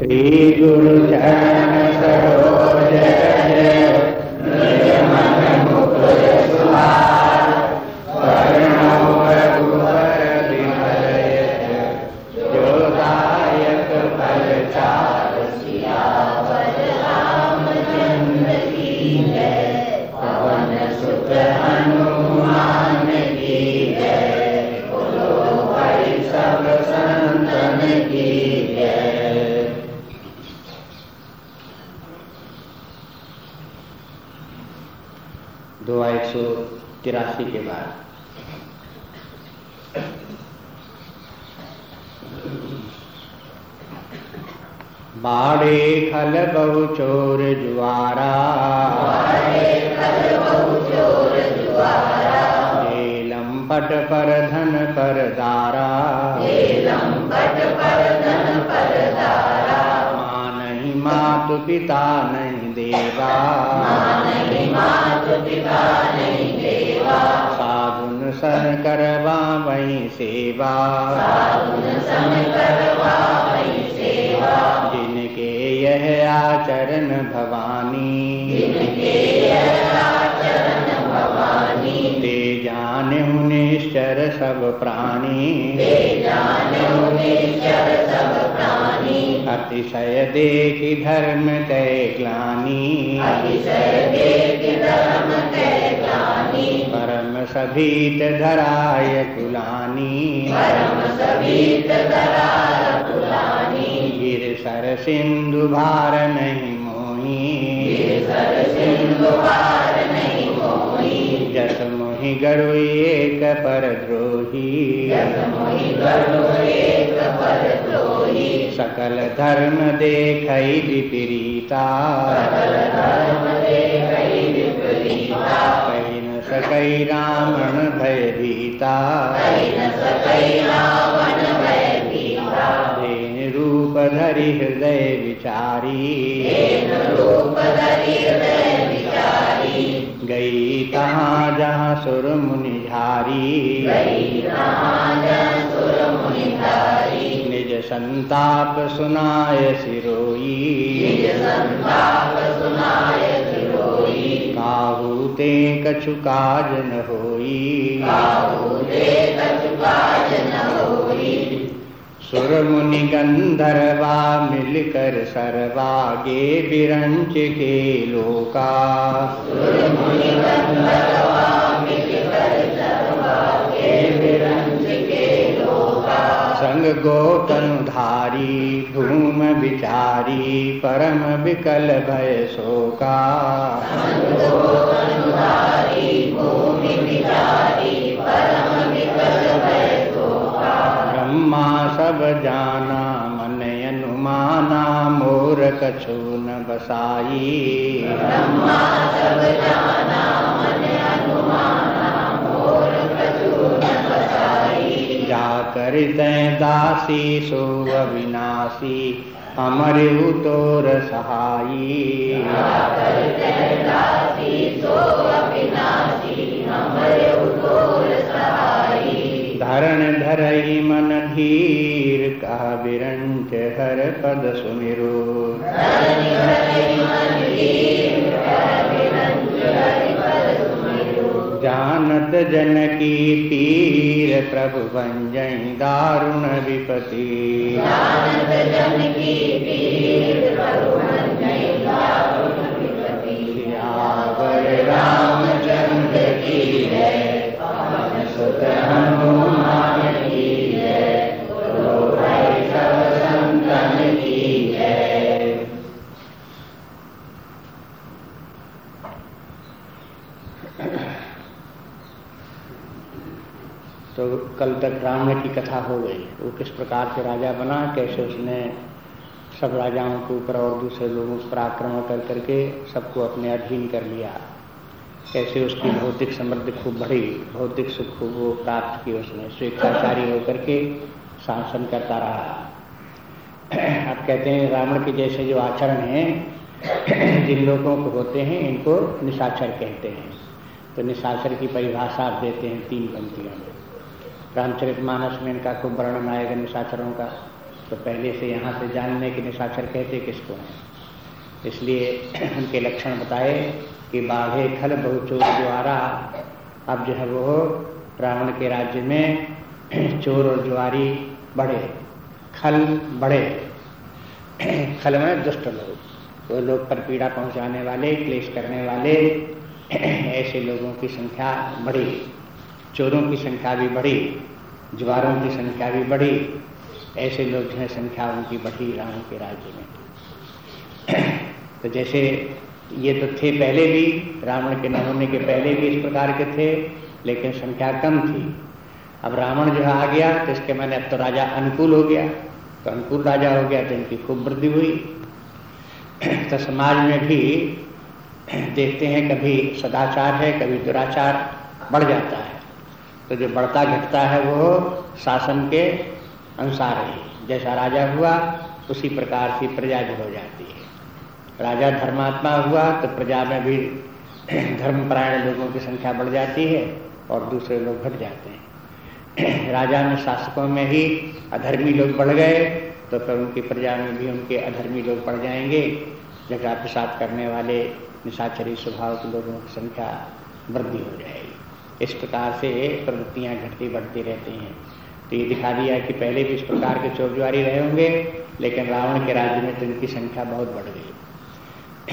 श्री गुरु चरण सरोज प्राणी। अतिशय देखी धर्म कै ग्लानी परम सभीत धराय कुलानी गिर सर सिंधु भार नहीं मोही जस मोहि गरु एक पर सकल धर्म देख विपरीता सकई रावण भय भीता देन रूप धरि हृदय विचारी गई तहाँ जहाँ सुर मुनि निज संताप सुनाय सिरोई काहू ते कछु काज न होई। सुर मुनि गंधर्वा मिलकर सरवागे बिरंच के लोका संग गोतनुधारी धूम विचारी, परम विकल भय शोका। ब्रह्मा सब जाना, मन अनुमाना मोर कछु न बसाई। ब्रह्मा सब जाना, मन अनुमाना। कर दासी सो अविनाशी अमर उतोर सहाई धरण धरई मन धीर कह बिरंच हर पद सुमिरो जानत जनकी पीर प्रभु भंजय दारुण विपति। रामचंद्र की है कल तक रावण की कथा हो गई। वो किस प्रकार से राजा बना, कैसे उसने सब राजाओं के ऊपर और दूसरे लोगों पर आक्रमण कर करके सबको अपने अधीन कर लिया। कैसे उसकी भौतिक समृद्धि खूब बढ़ी, भौतिक सुख खूब वो प्राप्त की उसने, स्वेच्छाचारी होकर के शासन करता रहा। अब कहते हैं, रावण के जैसे जो आचरण हैं, जिन लोगों को होते हैं, इनको निशाचर कहते हैं। तो निशाचर की परिभाषा आप देते हैं तीन पंक्तियों में। रामचरित मानस में इनका खूब वर्णन आएगा निशाचरों का। तो पहले से यहाँ से जानने के निशाचर कहते किसको हैं। इसलिए उनके लक्षण बताए कि बाघे खल बहुचोर द्वारा अब जो है वो रावण के राज्य में चोर और जुआरी बढ़े, खल बढ़े। खल में दुष्ट लोग, वो लोग पर पीड़ा पहुँचाने वाले, क्लेश करने वाले, ऐसे लोगों की संख्या बढ़ी। चोरों की संख्या भी बढ़ी जुआरों की संख्या भी बढ़ी, ऐसे लोग जो है संख्या उनकी बढ़ी रावण के राज्य में। तो जैसे ये तो थे पहले भी, रावण के न होने के पहले भी इस प्रकार के थे, लेकिन संख्या कम थी। अब रावण जो आ गया तो इसके मैंने अब तो राजा अनुकूल हो गया तो अनुकूल राजा हो गया तो इनकी खूब वृद्धि हुई। तो समाज में भी देखते हैं, कभी सदाचार है, कभी दुराचार बढ़ जाता है। तो जो बढ़ता घटता है वो शासन के अनुसार ही। जैसा राजा हुआ, उसी प्रकार से प्रजा भी हो जाती है। राजा धर्मात्मा हुआ तो प्रजा में भी धर्मपरायण लोगों की संख्या बढ़ जाती है और दूसरे लोग घट जाते हैं। राजा में शासकों में ही अधर्मी लोग बढ़ गए तो फिर उनकी प्रजा में भी उनके अधर्मी लोग बढ़ जाएँगे। झगड़ा प्रसाद करने वाले निशाचरी स्वभाव के लोगों की संख्या वृद्धि हो जाएगी। इस प्रकार से प्रवृत्तियाँ घटती बढ़ती रहती हैं। तो ये दिखा दिया कि पहले भी इस प्रकार के चोरजुआरी रहे होंगे, लेकिन रावण के राज्य में तो इनकी संख्या बहुत बढ़ गई।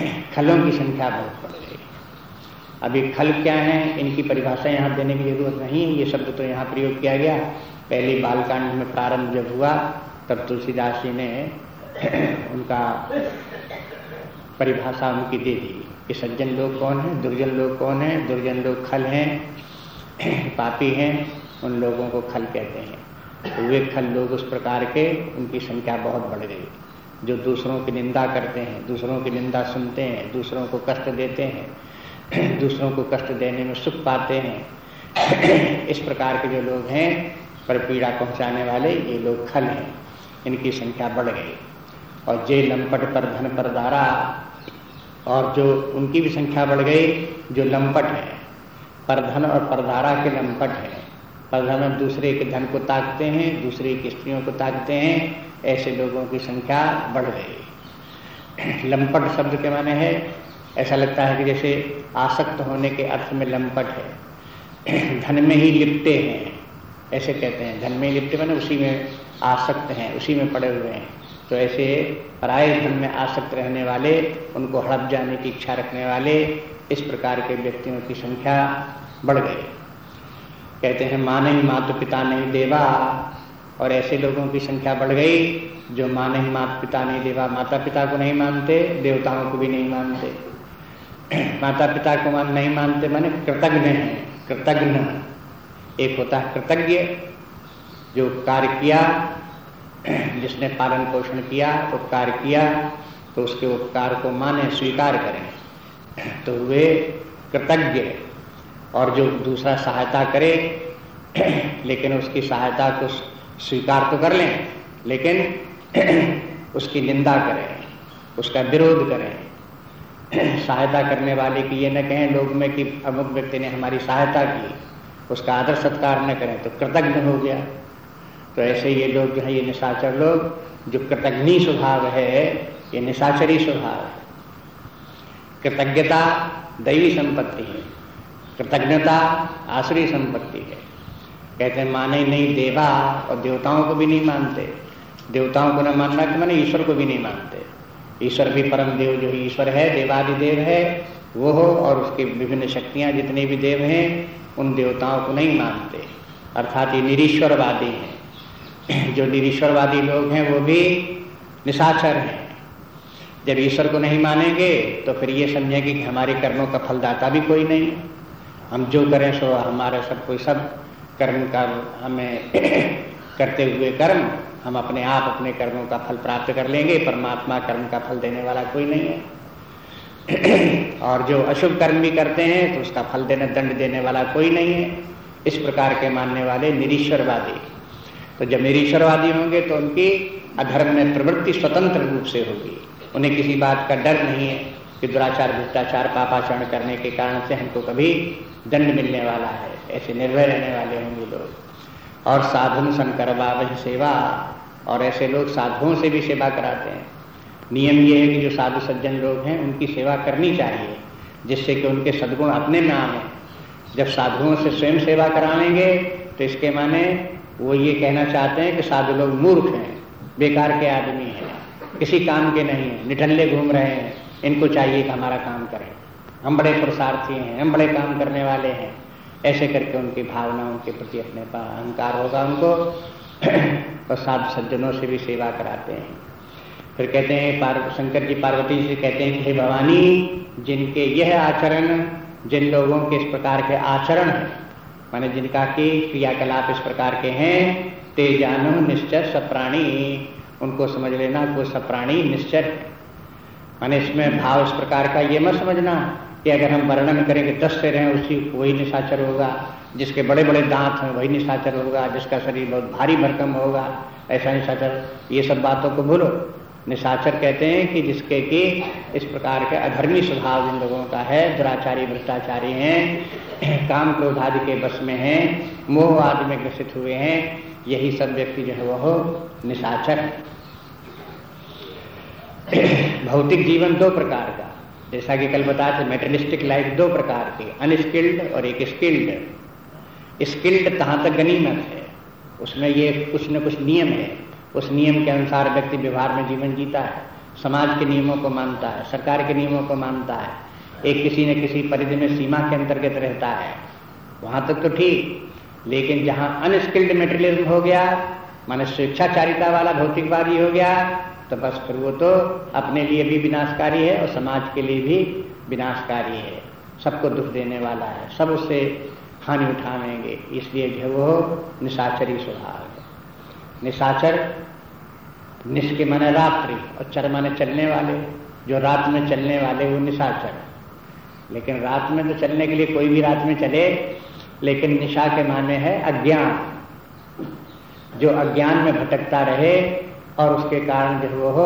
खलों की संख्या बहुत बढ़ गई। अभी खल क्या है, इनकी परिभाषा यहाँ देने की ज़रूरत नहीं ये शब्द तो यहाँ प्रयोग किया गया। पहले बालकांड में प्रारंभ जब हुआ, तब तुलसीदास जी ने उनका परिभाषा उनकी दे दी। कि सज्जन लोग कौन है? दुर्जन लोग कौन है? दुर्जन लोग खल हैं। पापी हैं, उन लोगों को खल कहते हैं। तो वे खल लोग उस प्रकार के, उनकी संख्या बहुत बढ़ गई। जो दूसरों की निंदा करते हैं, दूसरों की निंदा सुनते हैं, दूसरों को कष्ट देते हैं, दूसरों को कष्ट देने में सुख पाते हैं। इस प्रकार के जो लोग हैं, पर पीड़ा पहुँचाने वाले, ये लोग खल हैं। इनकी संख्या बढ़ गई। और जे लंपट पर धन पर धारा और जो उनकी भी संख्या बढ़ गई, जो लंपट है परधन और परधारा के लंपट है। परधन दूसरे के धन को ताकते हैं, दूसरे की स्त्रियों को ताकते हैं, ऐसे लोगों की संख्या बढ़ गई। लंपट शब्द के माने है, ऐसा लगता है कि जैसे आसक्त होने के अर्थ में लंपट है। धन में ही लिपटे हैं, ऐसे कहते हैं। धन में लिपटे मैंने उसी में आसक्त हैं, उसी में पड़े हुए हैं। तो ऐसे पराय धन में आसक्त रहने वाले, उनको हड़प जाने की इच्छा रखने वाले, इस प्रकार के व्यक्तियों की संख्या बढ़ गई। कहते हैं माँ नहीं माता पिता नहीं देवा, और ऐसे लोगों की संख्या बढ़ गई, जो माँ नहीं माता पिता नहीं देवा। माता पिता को नहीं मानते, देवताओं को भी नहीं मानते। माता पिता को मान नहीं मानते माने कृतज्ञ है, कृतज्ञ। एक होता है कृतज्ञ, जो कार्य किया जिसने पालन पोषण किया, उपकार किया तो उसके उपकार को माने, स्वीकार करें। तो वे कृतज्ञ और जो दूसरा सहायता करे, लेकिन उसकी सहायता को स्वीकार तो कर लें, लेकिन उसकी निंदा करें, उसका विरोध करें। सहायता करने वाले की ये न कहें लोग में कि अमुक व्यक्ति ने हमारी सहायता की, उसका आदर सत्कार न करें तो कृतज्ञ हो गया। तो ऐसे ये लोग जो है, ये निशाचर लोग, जो कृतज्ञ स्वभाव है, ये निशाचरी स्वभाव है। कृतज्ञता दैवी संपत्ति है। कृतज्ञता आश्रय संपत्ति है। कहते हैं, माने नहीं देवा और देवताओं को भी नहीं मानते। देवताओं को न मानना कि माने ईश्वर को भी नहीं मानते। ईश्वर भी परम देव जो ईश्वर है देवादिदेव है, वो हो और उसकी विभिन्न शक्तियाँ जितने भी देव हैं, उन देवताओं को नहीं मानते। अर्थात ये निरीश्वरवादी हैं। जो निरीश्वरवादी लोग हैं, वो भी निशाचर हैं। जब ईश्वर को नहीं मानेंगे तो फिर ये समझेंगे कि हमारे कर्मों का फलदाता भी कोई नहीं। हम जो करें सो हमारा सब कोई, सब कर्म का हमें करते हुए कर्म, हम अपने आप अपने कर्मों का फल प्राप्त कर लेंगे, परमात्मा कर्म का फल देने वाला कोई नहीं है। और जो अशुभ कर्म भी करते हैं तो उसका फल देने, दंड देने वाला कोई नहीं है। इस प्रकार के मानने वाले निरीश्वरवादी। तो जब निरीश्वरवादी होंगे तो उनकी अधर्म में प्रवृत्ति स्वतंत्र रूप से होगी। उन्हें किसी बात का डर नहीं है कि दुराचार, भ्रष्टाचार, पापाचरण करने के कारण से हमको कभी दंड मिलने वाला है। ऐसे निर्भय रहने वाले होंगे लोग। और साधन शंकर बाबा सेवा। और ऐसे लोग साधुओं से भी सेवा कराते हैं। नियम ये है कि जो साधु सज्जन लोग हैं, उनकी सेवा करनी चाहिए, जिससे कि उनके सदगुण अपने में आए। जब साधुओं से स्वयं सेवा कराएँगे तो इसके माने वो ये कहना चाहते हैं कि साधु लोग मूर्ख हैं, बेकार के आदमी हैं, किसी काम के नहीं है, निठल्ले घूम रहे हैं, इनको चाहिए कि हमारा काम करें। हम बड़े पुरुषार्थी हैं, हम बड़े काम करने वाले हैं। ऐसे करके उनकी भावना, उनके प्रति अपने अहंकार होगा उनको। और साधु सज्जनों से भी सेवा कराते हैं। फिर कहते हैं शंकर जी, पार्वती से कहते हैं हे भवानी, जिनके यह आचरण, जिन लोगों के इस प्रकार के आचरण है माने जिनका की क्रियाकलाप इस प्रकार के हैं ते जानो निश्चर सप्राणी। उनको समझ लेना को सप्राणी निश्चर माने इसमें भाव इस प्रकार का ये मत समझना कि अगर हम वर्णन करेंगे दस से रहें, उसी वही निशाचर होगा। जिसके बड़े बड़े दांत हैं, वही निशाचर होगा। जिसका शरीर बहुत भारी भरकम होगा, ऐसा निशाचर, ये सब बातों को भूलो। निशाचर कहते हैं कि जिसके कि इस प्रकार के अधर्मी स्वभाव जिन लोगों का है, दुराचारी, भ्रष्टाचारी हैं, काम क्रोध आदि के बस में हैं, मोह आदि में ग्रसित हुए हैं, यही सब व्यक्ति जो है वह निशाचर भौतिक जीवन दो प्रकार का। जैसा कि कल बताया था मेटेरिस्टिक लाइफ दो प्रकार की अनस्किल्ड और एक स्किल्ड स्किल्ड कहाँ तक गनीमत है? उसमें ये कुछ न कुछ नियम है। उस नियम के अनुसार व्यक्ति व्यवहार में जीवन जीता है। समाज के नियमों को मानता है, सरकार के नियमों को मानता है, एक किसी न किसी परिधि में सीमा के अंतर्गत रहता है। वहाँ तक तो ठीक, लेकिन जहाँ अनस्किल्ड मेटेरियलिज्म हो गया, माने स्वेच्छाचारिता वाला भौतिकवादी हो गया तो बस फिर वो तो अपने लिए भी विनाशकारी है और समाज के लिए भी विनाशकारी है। सबको दुख देने वाला है, सब उससे हानि उठावेंगे इसलिए जो वो निशाचरी स्वभाव है। निशाचर निश के माने रात्रि, और चर माने चलने वाले, जो रात में चलने वाले वो निशाचर लेकिन रात में तो चलने के लिए कोई भी रात में चले, लेकिन निशा के माने है अज्ञान। जो अज्ञान में भटकता रहे, और उसके कारण जो वो हो,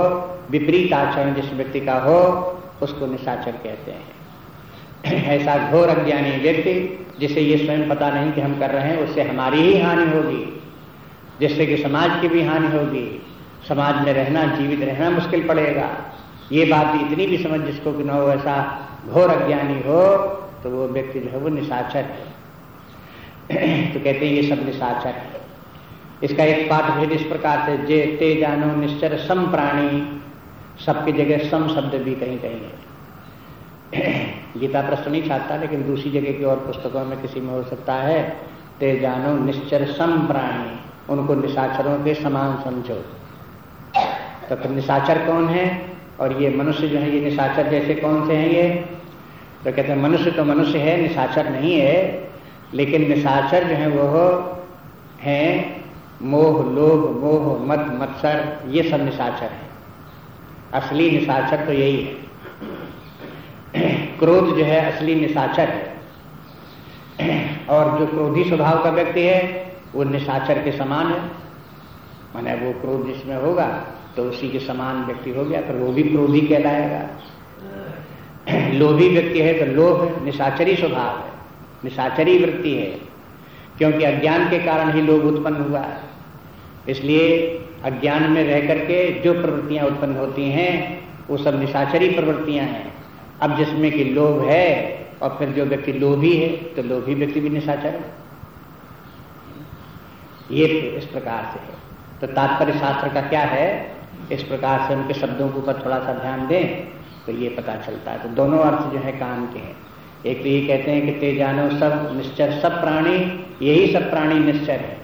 विपरीत आचरण जिस व्यक्ति का हो, उसको निशाचर कहते हैं। ऐसा घोर अज्ञानी व्यक्ति, जिसे ये स्वयं पता नहीं कि हम कर रहे हैं, उससे हमारी ही हानि होगी। जिससे कि समाज की भी हानि होगी, समाज में रहना, जीवित रहना मुश्किल पड़ेगा। ये बात इतनी भी समझ जिसको कि न हो, ऐसा घोर अज्ञानी हो तो वो व्यक्ति जो है वो निशाचर है। तो कहते हैं ये सब निशाचर है। इसका एक पाठ भेद इस प्रकार से जे ते जानो निश्चर सम प्राणी, सबकी जगह सम शब्द भी कहीं कहीं है। गीता प्रश्न नहीं छाता लेकिन दूसरी जगह की और पुस्तकों में किसी में हो सकता है, ते जानो निश्चर सम प्राणी। उनको निशाचरों के समान समझो। तो फिर निशाचर कौन है? और ये मनुष्य जो है, ये निशाचर जैसे कौन से हैं ये? तो कहते हैं, मनुष्य तो मनुष्य है, निशाचर नहीं है, लेकिन निशाचर जो है वो है मोह, लोभ, मोह, मत, मत्सर, ये सब निशाचर है। असली निशाचर तो यही है। क्रोध जो है, असली निशाचर है। और जो क्रोधी स्वभाव का व्यक्ति है वो निशाचर के समान है। माने वो क्रोध जिसमें होगा तो उसी के समान व्यक्ति हो गया तो वो भी क्रोधी कहलाएगा। लोभी व्यक्ति है तो लोभ निशाचरी स्वभाव है, निशाचरी वृत्ति है। क्योंकि अज्ञान के कारण ही लोभ उत्पन्न हुआ है। इसलिए अज्ञान में रह करके जो प्रवृत्तियाँ उत्पन्न होती हैं, वो सब निशाचरी प्रवृत्तियाँ हैं। अब जिसमें कि लोभ है, और फिर जो व्यक्ति लोभी है तो लोभी व्यक्ति भी निशाचर है। ये इस प्रकार से है। तो तात्पर्य शास्त्र का क्या है? इस प्रकार से उनके शब्दों के ऊपर थोड़ा सा ध्यान दें तो ये पता चलता है। तो दोनों अर्थ जो है काम के हैं। एक तो ये कहते हैं कि ते जानो सब निश्चर सब प्राणी, यही सब प्राणी निश्चर है।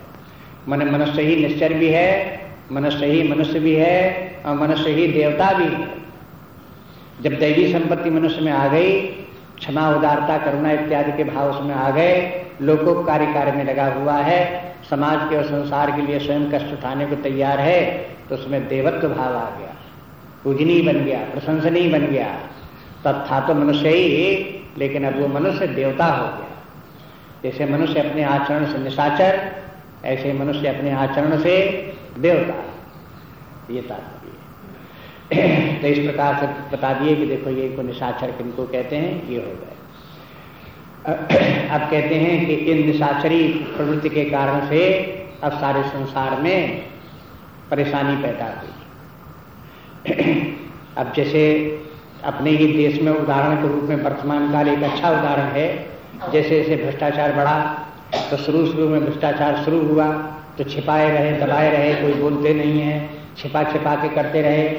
मन मनुष्य ही निश्चर भी है, मनुष्य ही मनुष्य भी है, और मनुष्य ही देवता भी है। जब दैवी संपत्ति मनुष्य में आ गई, क्षमा, उदारता, करुणा इत्यादि के भाव उसमें आ गए लोगों कार्य कार्य में लगा हुआ है। समाज के और संसार के लिए स्वयं कष्ट उठाने को तैयार है तो उसमें देवत्व भाव आ गया। पूजनीय बन गया, प्रशंसनीय बन गया। तब था तो मनुष्य ही, लेकिन अब वो मनुष्य देवता हो गया। जैसे मनुष्य अपने आचरण से निशाचर, ऐसे मनुष्य अपने आचरण से देवता। ये तात्पर्य तो इस प्रकार से बता दिए कि देखो ये को निशाचर किनको कहते हैं, ये हो गए। अब कहते हैं कि इन निशाचरी प्रवृत्ति के कारण से अब सारे संसार में परेशानी पैदा हुई। अब जैसे अपने ही देश में उदाहरण के रूप में वर्तमान काल एक अच्छा उदाहरण है, जैसे जैसे भ्रष्टाचार बढ़ा तो शुरू शुरू में भ्रष्टाचार शुरू हुआ तो छिपाए रहे, दबाए रहे, कोई बोलते नहीं है, छिपा छिपा के करते रहे,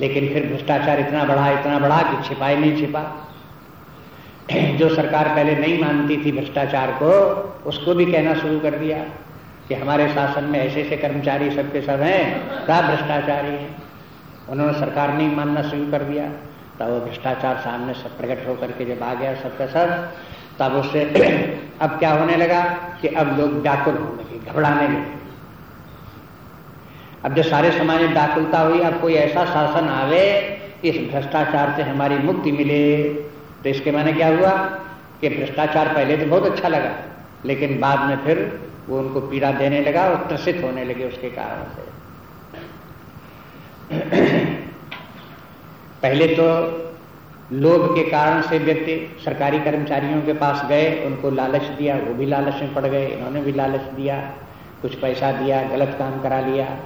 लेकिन फिर भ्रष्टाचार इतना बढ़ा इतना बढ़ा कि छिपाए नहीं छिपा। जो सरकार पहले नहीं मानती थी भ्रष्टाचार को, उसको भी कहना शुरू कर दिया कि हमारे शासन में ऐसे ऐसे कर्मचारी सबके सब हैं, सब भ्रष्टाचारी हैं। उन्होंने सरकार नहीं मानना शुरू कर दिया। तब वो भ्रष्टाचार सामने सब प्रकट होकर के जब आ गया सबका सब, तब उससे अब क्या होने लगा कि अब लोग व्याकुल होने लगे, घबराने लगे। अब जो सारे समाज में व्याकुलता हुई, अब कोई ऐसा शासन आवे, इस भ्रष्टाचार से हमारी मुक्ति मिले। तो इसके माने क्या हुआ कि भ्रष्टाचार पहले तो बहुत अच्छा लगा, लेकिन बाद में फिर वो उनको पीड़ा देने लगा और त्रसित होने लगे उसके कारण से। पहले तो लोभ के कारण से व्यक्ति सरकारी कर्मचारियों के पास गए, उनको लालच दिया, वो भी लालच में पड़ गए, इन्होंने भी लालच दिया, कुछ पैसा दिया, गलत काम करा लिया।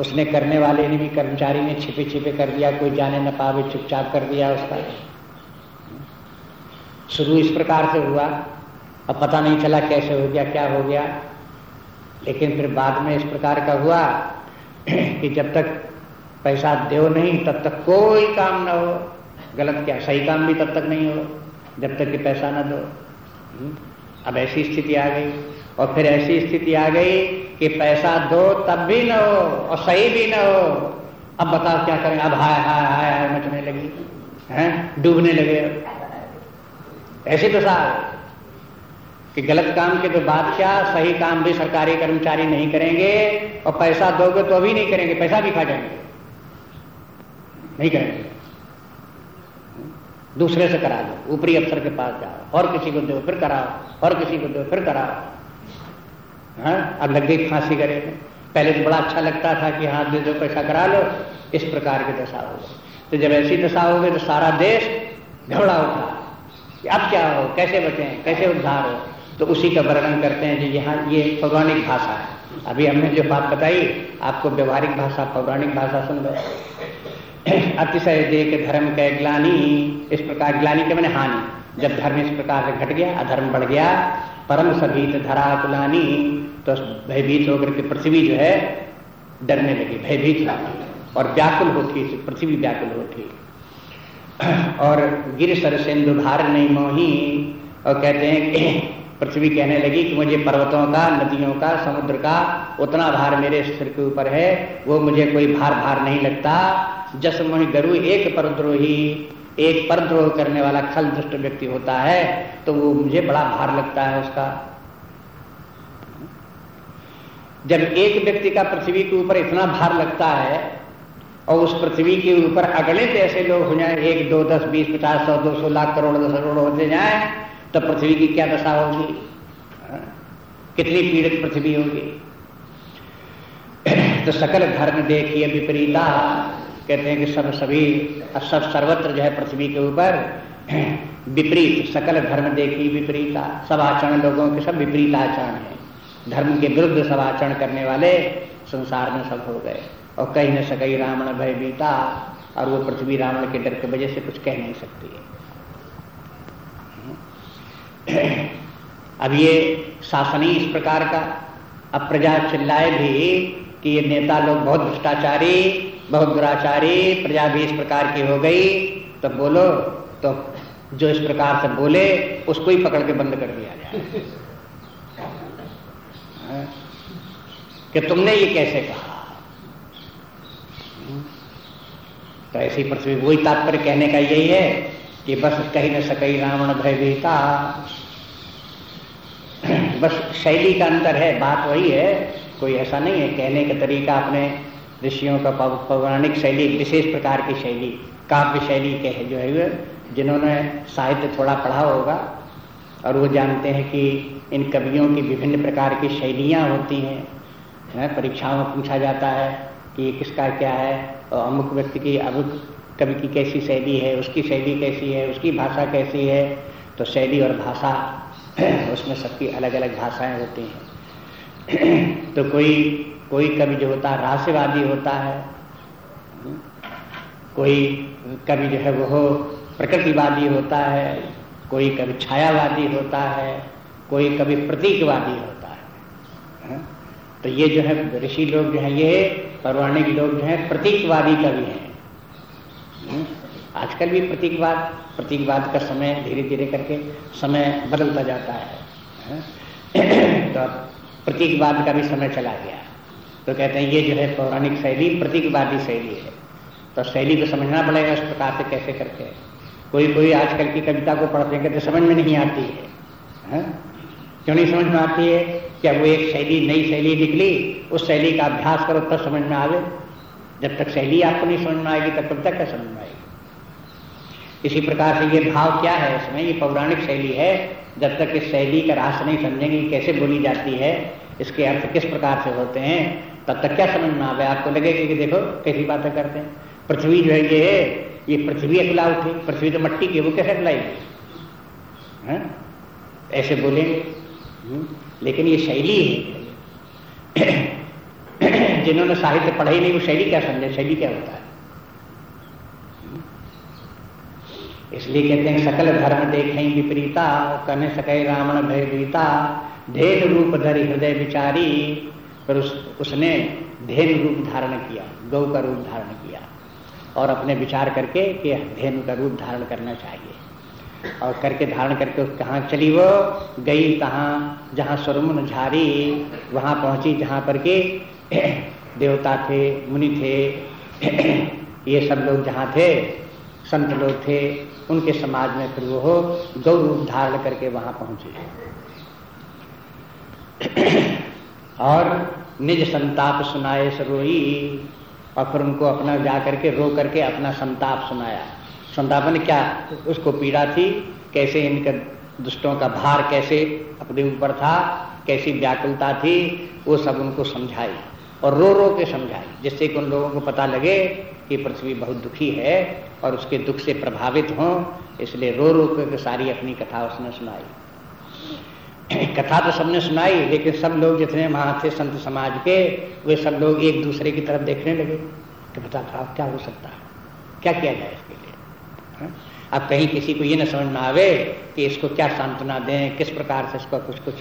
उसने करने वाले ने भी कर्मचारी ने छिपे छिपे कर दिया, कोई जाने न पावे, चुपचाप कर दिया उसका। शुरू इस प्रकार से हुआ। अब पता नहीं चला कैसे हो गया, क्या हो गया। लेकिन फिर बाद में इस प्रकार का हुआ कि जब तक पैसा दो नहीं, तब तक कोई काम ना हो। गलत क्या, सही काम भी तब तक नहीं हो, जब तक कि पैसा ना दो। हम्म? अब ऐसी स्थिति आ गई। और फिर ऐसी स्थिति आ गई कि पैसा दो तब भी ना हो और सही भी ना हो। अब बताओ क्या करें? अब हाय हाय हाय हाय मचने लगी। हैं? डूबने लगे। ऐसी तो कि गलत काम के तो बादशाह, सही काम भी सरकारी कर्मचारी नहीं करेंगे, और पैसा दोगे तो अभी नहीं करेंगे, पैसा भी खा जाएँगे। नहीं करेंगे। दूसरे से करा दो, ऊपरी अफसर के पास जाओ, और किसी को दो, फिर कराओ, और किसी को दो, फिर कराओ। हाँ अब लग गई फांसी करे पहले तो बड़ा अच्छा लगता था कि हाथ दे दो, पैसा करा लो, इस प्रकार की दशा हो तो जब ऐसी दशा हो गई तो सारा देश घबरा उठा कि अब क्या हो, कैसे बचे कैसे उद्धार हो? तो उसी का वर्णन करते हैं जी यहाँ ये पौराणिक भाषा है। अभी हमने जो बात बताई, आपको व्यवहारिक भाषा, पौराणिक भाषा सुन लो। अतिशय देख धर्म के ग्लानी, इस प्रकार ग्लानी के मैंने हानि। जब धर्म इस प्रकार से घट गया, अधर्म बढ़ गया, परम सभीत धरा कुलानी तो भयभीत होकर के पृथ्वी जो है डरने लगी, भयभीत और व्याकुल होती, पृथ्वी व्याकुल होती। और गिर सर सिंधु भार नहीं मोही। और कहते हैं कि पृथ्वी कहने लगी कि मुझे पर्वतों का, नदियों का, समुद्र का उतना भार मेरे सिर के ऊपर है। वो मुझे कोई भार भार नहीं लगता। जस मोहि गरु एक परद्रोही, एक परद्रोह करने वाला खल दुष्ट व्यक्ति होता है तो वो मुझे बड़ा भार लगता है उसका। जब एक व्यक्ति का पृथ्वी के ऊपर इतना भार लगता है और उस पृथ्वी के ऊपर अगणित ऐसे लोग हो जाए, एक, दो, दस, बीस, पचास, सौ, दो सौ, लाख करोड़, दस करोड़ होते जाए तो पृथ्वी की क्या दशा होगी? कितनी पीड़ित पृथ्वी होगी? तो सकल धर्म देखिए विपरीता। कहते हैं कि सब सभी, सब सर्वत्र जो है पृथ्वी के ऊपर, विपरीत, सकल धर्म देखी विपरीता। सब आचरण लोगों के सब विपरीत आचरण है। धर्म के विरुद्ध सब आचरण करने वाले संसार में सब हो गए। और कहीं न सकई रावण भय बीता और वो पृथ्वी रावण के डर की वजह से कुछ कह नहीं सकती है अब ये शासन ही इस प्रकार का अब प्रजा चिल्लाए भी कि ये नेता लोग बहुत भ्रष्टाचारी बहुत दुराचारी प्रजा भी इस प्रकार की हो गई तो बोलो तो जो इस प्रकार से बोले उसको ही पकड़ के बंद कर दिया जाए? कि तुमने ये कैसे कहा तो ऐसी पृथ्वी, वही तात्पर्य कहने का यही है कि बस कहीं न सकई रावण भयभीता बस शैली का अंतर है, बात वही है, कोई ऐसा नहीं है, कहने का तरीका अपने ऋषियों का पौराणिक शैली, विशेष प्रकार की शैली, काव्य शैली के है जो है जिन्होंने साहित्य थोड़ा पढ़ा होगा, और वो जानते हैं कि इन कवियों की विभिन्न प्रकार की शैलियाँ होती हैं? परीक्षाओं में पूछा जाता है कि किसका क्या है, और अमुक व्यक्ति की अमुक कवि की कैसी शैली है, उसकी शैली कैसी है, उसकी भाषा कैसी है तो शैली और भाषा, उसमें सबकी अलग अलग भाषाएँ होती हैं। तो कोई कोई कवि जो होता है, रहस्यवादी होता है, कोई कवि जो है वह प्रकृतिवादी होता है, कोई कभी छायावादी होता है, कोई कभी प्रतीकवादी होता है। तो ये जो है ऋषि लोग जो है ये पौराणिक लोग जो है प्रतीकवादी कवि हैं। आजकल भी प्रतीकवाद प्रतीकवाद का समय धीरे धीरे करके समय बदलता जाता है। तो प्रतीकवाद का भी समय चला गया। तो कहते हैं ये जो है पौराणिक शैली प्रतीकवादी शैली है। तो शैली को समझना पड़ेगा इस प्रकार से कैसे करके। कोई कोई आजकल की कविता को पढ़ते हैं तो समझ में नहीं आती है, है? क्यों नहीं समझ में आती है क्या वो एक शैली, नई शैली निकली, उस शैली का अभ्यास करो, तब समझ में आवे। जब तक शैली आपको नहीं समझ में आएगी, तब तक क्या समझ में आएगी? इसी प्रकार से ये भाव क्या है इसमें? ये पौराणिक शैली है। जब तक इस शैली का रास नहीं समझेंगे कैसे बोली जाती है, इसके अर्थ किस प्रकार से होते हैं, तब तक क्या समझ में आवे? आपको लगेगा कि देखो, कैसी बातें करते हैं। पृथ्वी जो है, ये है, ये पृथ्वी अकला उठी, पृथ्वी तो मट्टी की वो कैसे अकलाएगी ऐसे बोलेंगे। लेकिन ये शैली है। जिन्होंने साहित्य पढ़ा ही नहीं वो शैली क्या समझे? शैली क्या होता है? इसलिए कहते हैं सकल धर्म देखें विपरीता कने सके रावण भयभीता धेन रूप धरि हृदय विचारी पर उस, उसने धेन रूप धारण किया गौ का रूप धारण किया और अपने विचार करके कि धेनु का रूप धारण करना चाहिए। और करके धारण करके कहाँ चली वो? गई कहाँ? जहाँ सुरमुन झारी, वहाँ पहुँची जहाँ पर के देवता थे, मुनि थे, ये सब लोग जहाँ थे, संत लोग थे, उनके समाज में फिर वो गौ रूप धारण करके वहाँ पहुँचे। और निज संताप सुनाए सरोई, और फिर उनको अपना जा करके रो करके अपना संताप सुनाया। संताप ने क्या? उसको पीड़ा थी, कैसे इनके दुष्टों का भार कैसे अपने ऊपर था, कैसी व्याकुलता थी, वो सब उनको समझाई और रो रो के समझाई, जिससे कि उन लोगों को पता लगे कि पृथ्वी बहुत दुखी है और उसके दुख से प्रभावित हों, इसलिए रो रो के सारी अपनी कथा उसने सुनाई। कथा तो सबने सुनाई, लेकिन सब लोग जितने वहाँ थे संत समाज के, वे सब लोग एक दूसरे की तरफ़ देखने लगे कि बता क्या हो सकता है? क्या किया जाए इसके लिए? अब कहीं किसी को ये न समझ में आवे कि इसको क्या सांत्वना दें, किस प्रकार से इसको कुछ कुछ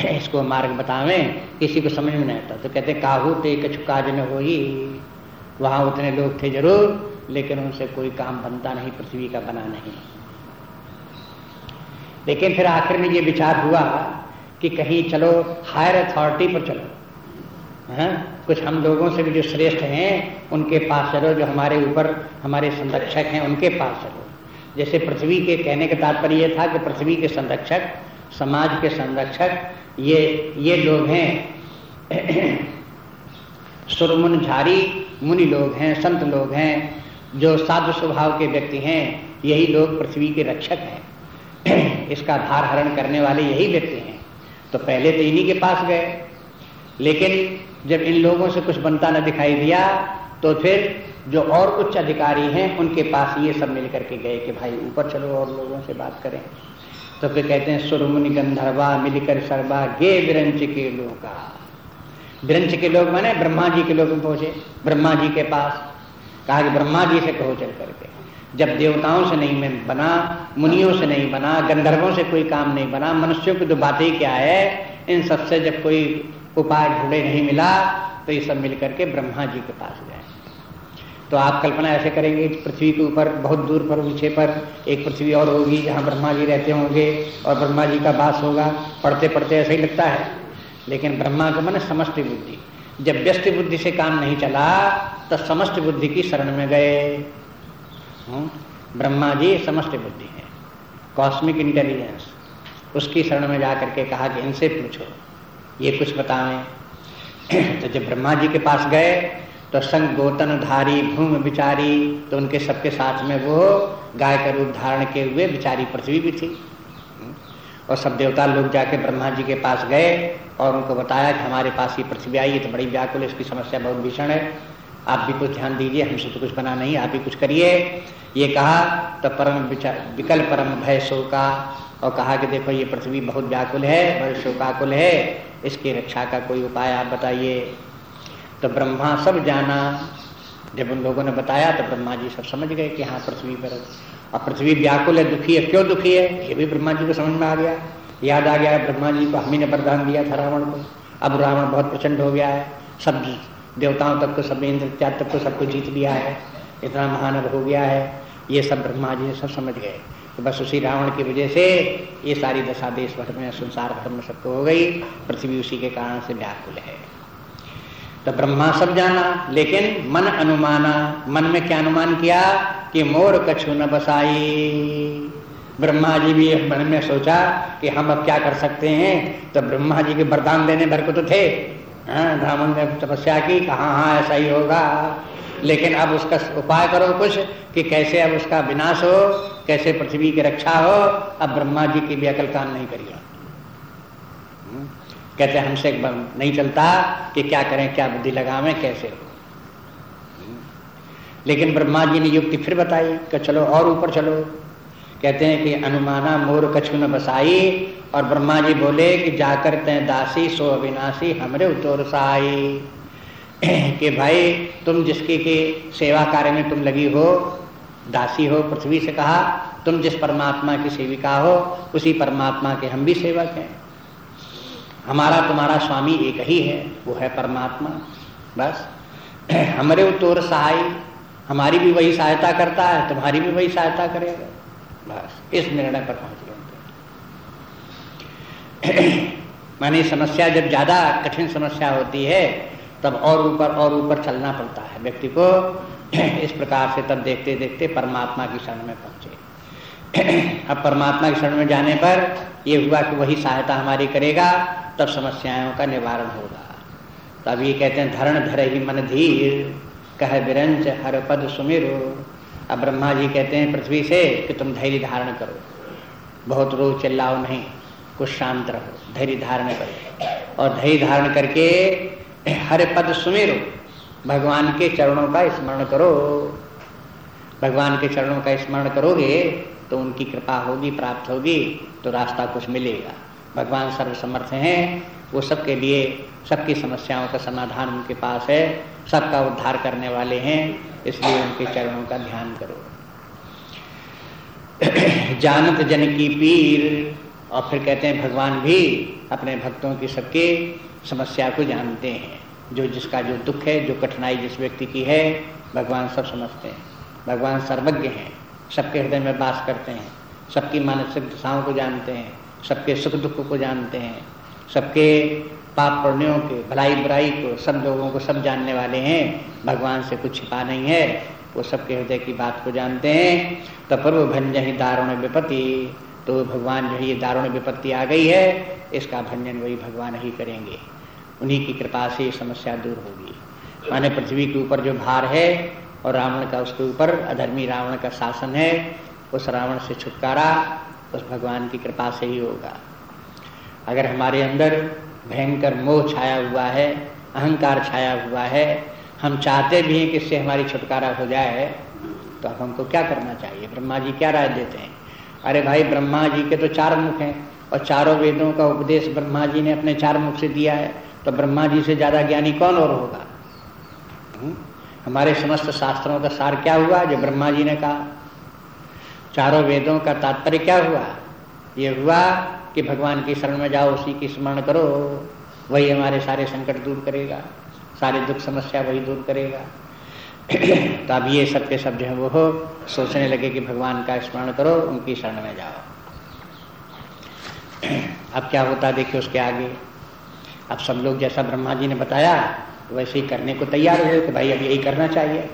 इसको मार्ग बतावें, किसी को समझ में नहीं आता। तो कहते काहू ते कछु काज न हो ही वहाँ उतने लोग थे ज़रूर, लेकिन उनसे कोई काम बनता नहीं, पृथ्वी का बना नहीं। लेकिन फिर आखिर में ये विचार हुआ कि कहीं चलो हायर अथॉरिटी पर चलो। है? कुछ हम लोगों से भी जो श्रेष्ठ हैं, उनके पास चलो जो हमारे ऊपर, हमारे संरक्षक हैं, उनके पास चलो जैसे पृथ्वी के कहने का तात्पर्य था कि पृथ्वी के संरक्षक, समाज के संरक्षक, ये ये लोग हैं। सुरमुन झारी मुनि लोग हैं, संत लोग हैं, जो साधु स्वभाव के व्यक्ति हैं, यही लोग पृथ्वी के रक्षक हैं। इसका भार हरण करने वाले यही व्यक्ति हैं। तो पहले तो इन्हीं के पास गए। लेकिन जब इन लोगों से कुछ बनता न दिखाई दिया तो फिर जो और उच्च अधिकारी हैं, उनके पास ये सब मिल करके गए कि भाई, ऊपर चलो और लोगों से बात करें। तो फिर कहते हैं सुरमुनि गंधर्वा, मिलकर सर्वा, गे विरंच के लोग। विरंच के लोग माने ब्रह्मा जी के लोग पहुँचे, ब्रह्मा जी के पास। कहा कि ब्रह्मा जी से कहो चल करके। जब देवताओं से नहीं मैं बना, मुनियों से नहीं बना, गंधर्वों से कोई काम नहीं बना, मनुष्यों की तो बात ही क्या है? इन सबसे जब कोई उपाय ढूंढे नहीं मिला तो ये सब मिलकर के ब्रह्मा जी के पास गए। तो आप कल्पना ऐसे करेंगे पृथ्वी के ऊपर बहुत दूर पर ऊँचे पर एक पृथ्वी और होगी जहाँ ब्रह्मा जी रहते होंगे और ब्रह्मा जी का बास होगा। पढ़ते पढ़ते ऐसा ही लगता है। लेकिन ब्रह्मा का मन समस्त बुद्धि। जब व्यस्त बुद्धि से काम नहीं चला तो समस्त बुद्धि की शरण में गए। हम्म, ब्रह्मा जी समस्त बुद्धि है। कॉस्मिक इंटेलिजेंस उसकी शरण में जाकर के कहा कि इनसे पूछो। ये कुछ बतावें तो जब ब्रह्मा जी के पास गए तो संग गोतन धारी भूमि बिचारी तो उनके सबके साथ में वो गाय का रूप धारण के हुए बिचारी पृथ्वी भी थी। और सब देवता लोग जाके ब्रह्मा जी के पास गए और उनको बताया कि हमारे पास ये पृथ्वी आई है तो बड़ी व्याकुल इसकी समस्या बहुत भीषण है। आप भी कुछ ध्यान दीजिए, हमसे तो कुछ बना नहीं, आप भी कुछ करिए। ये कहा तो परम विकल परम भय शोका। और कहा कि देखो, ये पृथ्वी बहुत व्याकुल है बहुत शोकाकुल है। इसकी रक्षा का कोई उपाय आप बताइए। तो ब्रह्मा सब जाना। जब उन लोगों ने बताया तो ब्रह्मा जी सब समझ गए कि हाँ पृथ्वी पर और पृथ्वी व्याकुल है, दुखी है, क्यों दुखी है? ये भी ब्रह्मा जी को समझ में आ गया। याद आ गया, ब्रह्मा जी को हम ही ने वरदान दिया था रावण को। अब रावण बहुत प्रचंड हो गया है। सब देवताओं तक को सब इंद्र इत्यादि तक को सबको जीत लिया है। इतना महानव हो गया है। ये सब ब्रह्मा जी सब समझ गए। तो बस उसी रावण की वजह से ये सारी दशा देश भर में संसार भर में सबको हो गई। पृथ्वी उसी के कारण से व्याकुल है। तो ब्रह्मा सब जाना लेकिन मन अनुमाना मन में क्या अनुमान किया कि मोर कछु न बसाई। ब्रह्मा जी भी मन में सोचा कि हम अब क्या कर सकते हैं? तो ब्रह्मा जी के वरदान देने भर को तो थे। हाँ, ब्राह्मण ने तपस्या की कहा हाँ ऐसा ही होगा। लेकिन अब उसका उपाय करो कुछ कि कैसे अब उसका विनाश हो कैसे पृथ्वी की रक्षा हो अब ब्रह्मा जी की भी अकल काम नहीं करिए। हम्म, कहते हमसे नहीं चलता कि क्या करें क्या बुद्धि लगावे कैसे हो। हम्म, लेकिन ब्रह्मा जी ने युक्ति फिर बताई कि चलो और ऊपर चलो। कहते हैं कि अनुमाना मोर कछु न बसाई और ब्रह्मा जी बोले कि जाकर तय दासी सो अविनाशी हमरे उतोर साई। कि भाई, तुम जिसकी की सेवा कार्य में तुम लगी हो, दासी हो, पृथ्वी से कहा, तुम जिस परमात्मा की सेविका हो, उसी परमात्मा के हम भी सेवक हैं। हमारा तुम्हारा स्वामी एक ही है, वो है परमात्मा। बस। हमारे उतोर सहाय, हमारी भी वही सहायता करता है, तुम्हारी भी वही सहायता करेगा। बस, इस निर्णय पर पहुँच गए मानी समस्या जब ज़्यादा कठिन समस्या होती है तब और ऊपर और ऊपर चलना पड़ता है। व्यक्ति को इस प्रकार से तब देखते देखते परमात्मा की शरण में पहुँचे। अब परमात्मा की शरण में जाने पर यह हुआ कि वही सहायता हमारी करेगा, तब समस्याओं का निवारण होगा। तब ये कहते हैं, धरण धर ही मन धीर, कह बिरंच हर पद सुमिरो। अब ब्रह्मा जी कहते हैं, पृथ्वी से कि तुम धैर्य धारण करो। बहुत रोज चिल्लाओ नहीं, कुछ शांत रहो, धैर्य धारण करो। और धैर्य धारण करके हर पद सुमेरो। भगवान के चरणों का स्मरण करो। भगवान के चरणों का स्मरण करोगे तो उनकी कृपा होगी, प्राप्त होगी तो रास्ता कुछ मिलेगा। भगवान सर्वसमर्थ हैं, वो सबके लिए, सबकी समस्याओं का समाधान उनके पास है, सबका उद्धार करने वाले हैं, इसलिए उनके चरणों का ध्यान करो। जानत जन की पीर, और फिर कहते हैं, भगवान भी अपने भक्तों की सबके समस्या को जानते हैं। जो जिसका जो दुख है, जो कठिनाई जिस व्यक्ति की है, भगवान सब समझते हैं। भगवान सर्वज्ञ हैं। सबके हृदय में बास करते हैं। सबकी मानसिक दशाओं को जानते हैं। सबके सुख दुख को जानते हैं। सबके पाप पुण्यों के भलाई बुराई को, सब लोगों को सब जानने वाले हैं। भगवान से कुछ छिपा नहीं है। वो सबके हृदय की बात को जानते हैं। तो प्रभु भंजन दारुण विपत्ति तो भगवान जो ये दारुण विपत्ति आ गई है, इसका भंजन वही भगवान ही करेंगे। उन्हीं की कृपा से ये समस्या दूर होगी। माने पृथ्वी के ऊपर जो भार है और रावण का उसके ऊपर, अधर्मी रावण का शासन है, उस रावण से छुटकारा, उस भगवान की कृपा से ही होगा। अगर हमारे अंदर भयंकर मोह छाया हुआ है, अहंकार छाया हुआ है, हम चाहते भी हैं कि इससे हमारी छुटकारा हो जाए तो अब हमको क्या करना चाहिए? ब्रह्मा जी क्या राय देते हैं? अरे भाई, ब्रह्मा जी के तो चार मुख हैं और चारों वेदों का उपदेश ब्रह्मा जी ने अपने चार मुख से दिया है तो ब्रह्मा जी से ज़्यादा ज्ञानी कौन और होगा? हम्म? हमारे समस्त शास्त्रों का सार क्या हुआ जो ब्रह्मा जी ने कहा? चारों वेदों का तात्पर्य क्या हुआ? ये हुआ कि भगवान की शरण में जाओ, उसी की स्मरण करो, वही हमारे सारे संकट दूर करेगा, सारे दुख समस्या वही दूर करेगा। तो अब ये सब के सब जो है वो हो सोचने लगे कि भगवान का स्मरण करो उनकी शरण में जाओ। अब क्या होता देखिए उसके आगे। अब सब लोग जैसा ब्रह्मा जी ने बताया वैसे ही करने को तैयार हुए कि भाई अब यही करना चाहिए।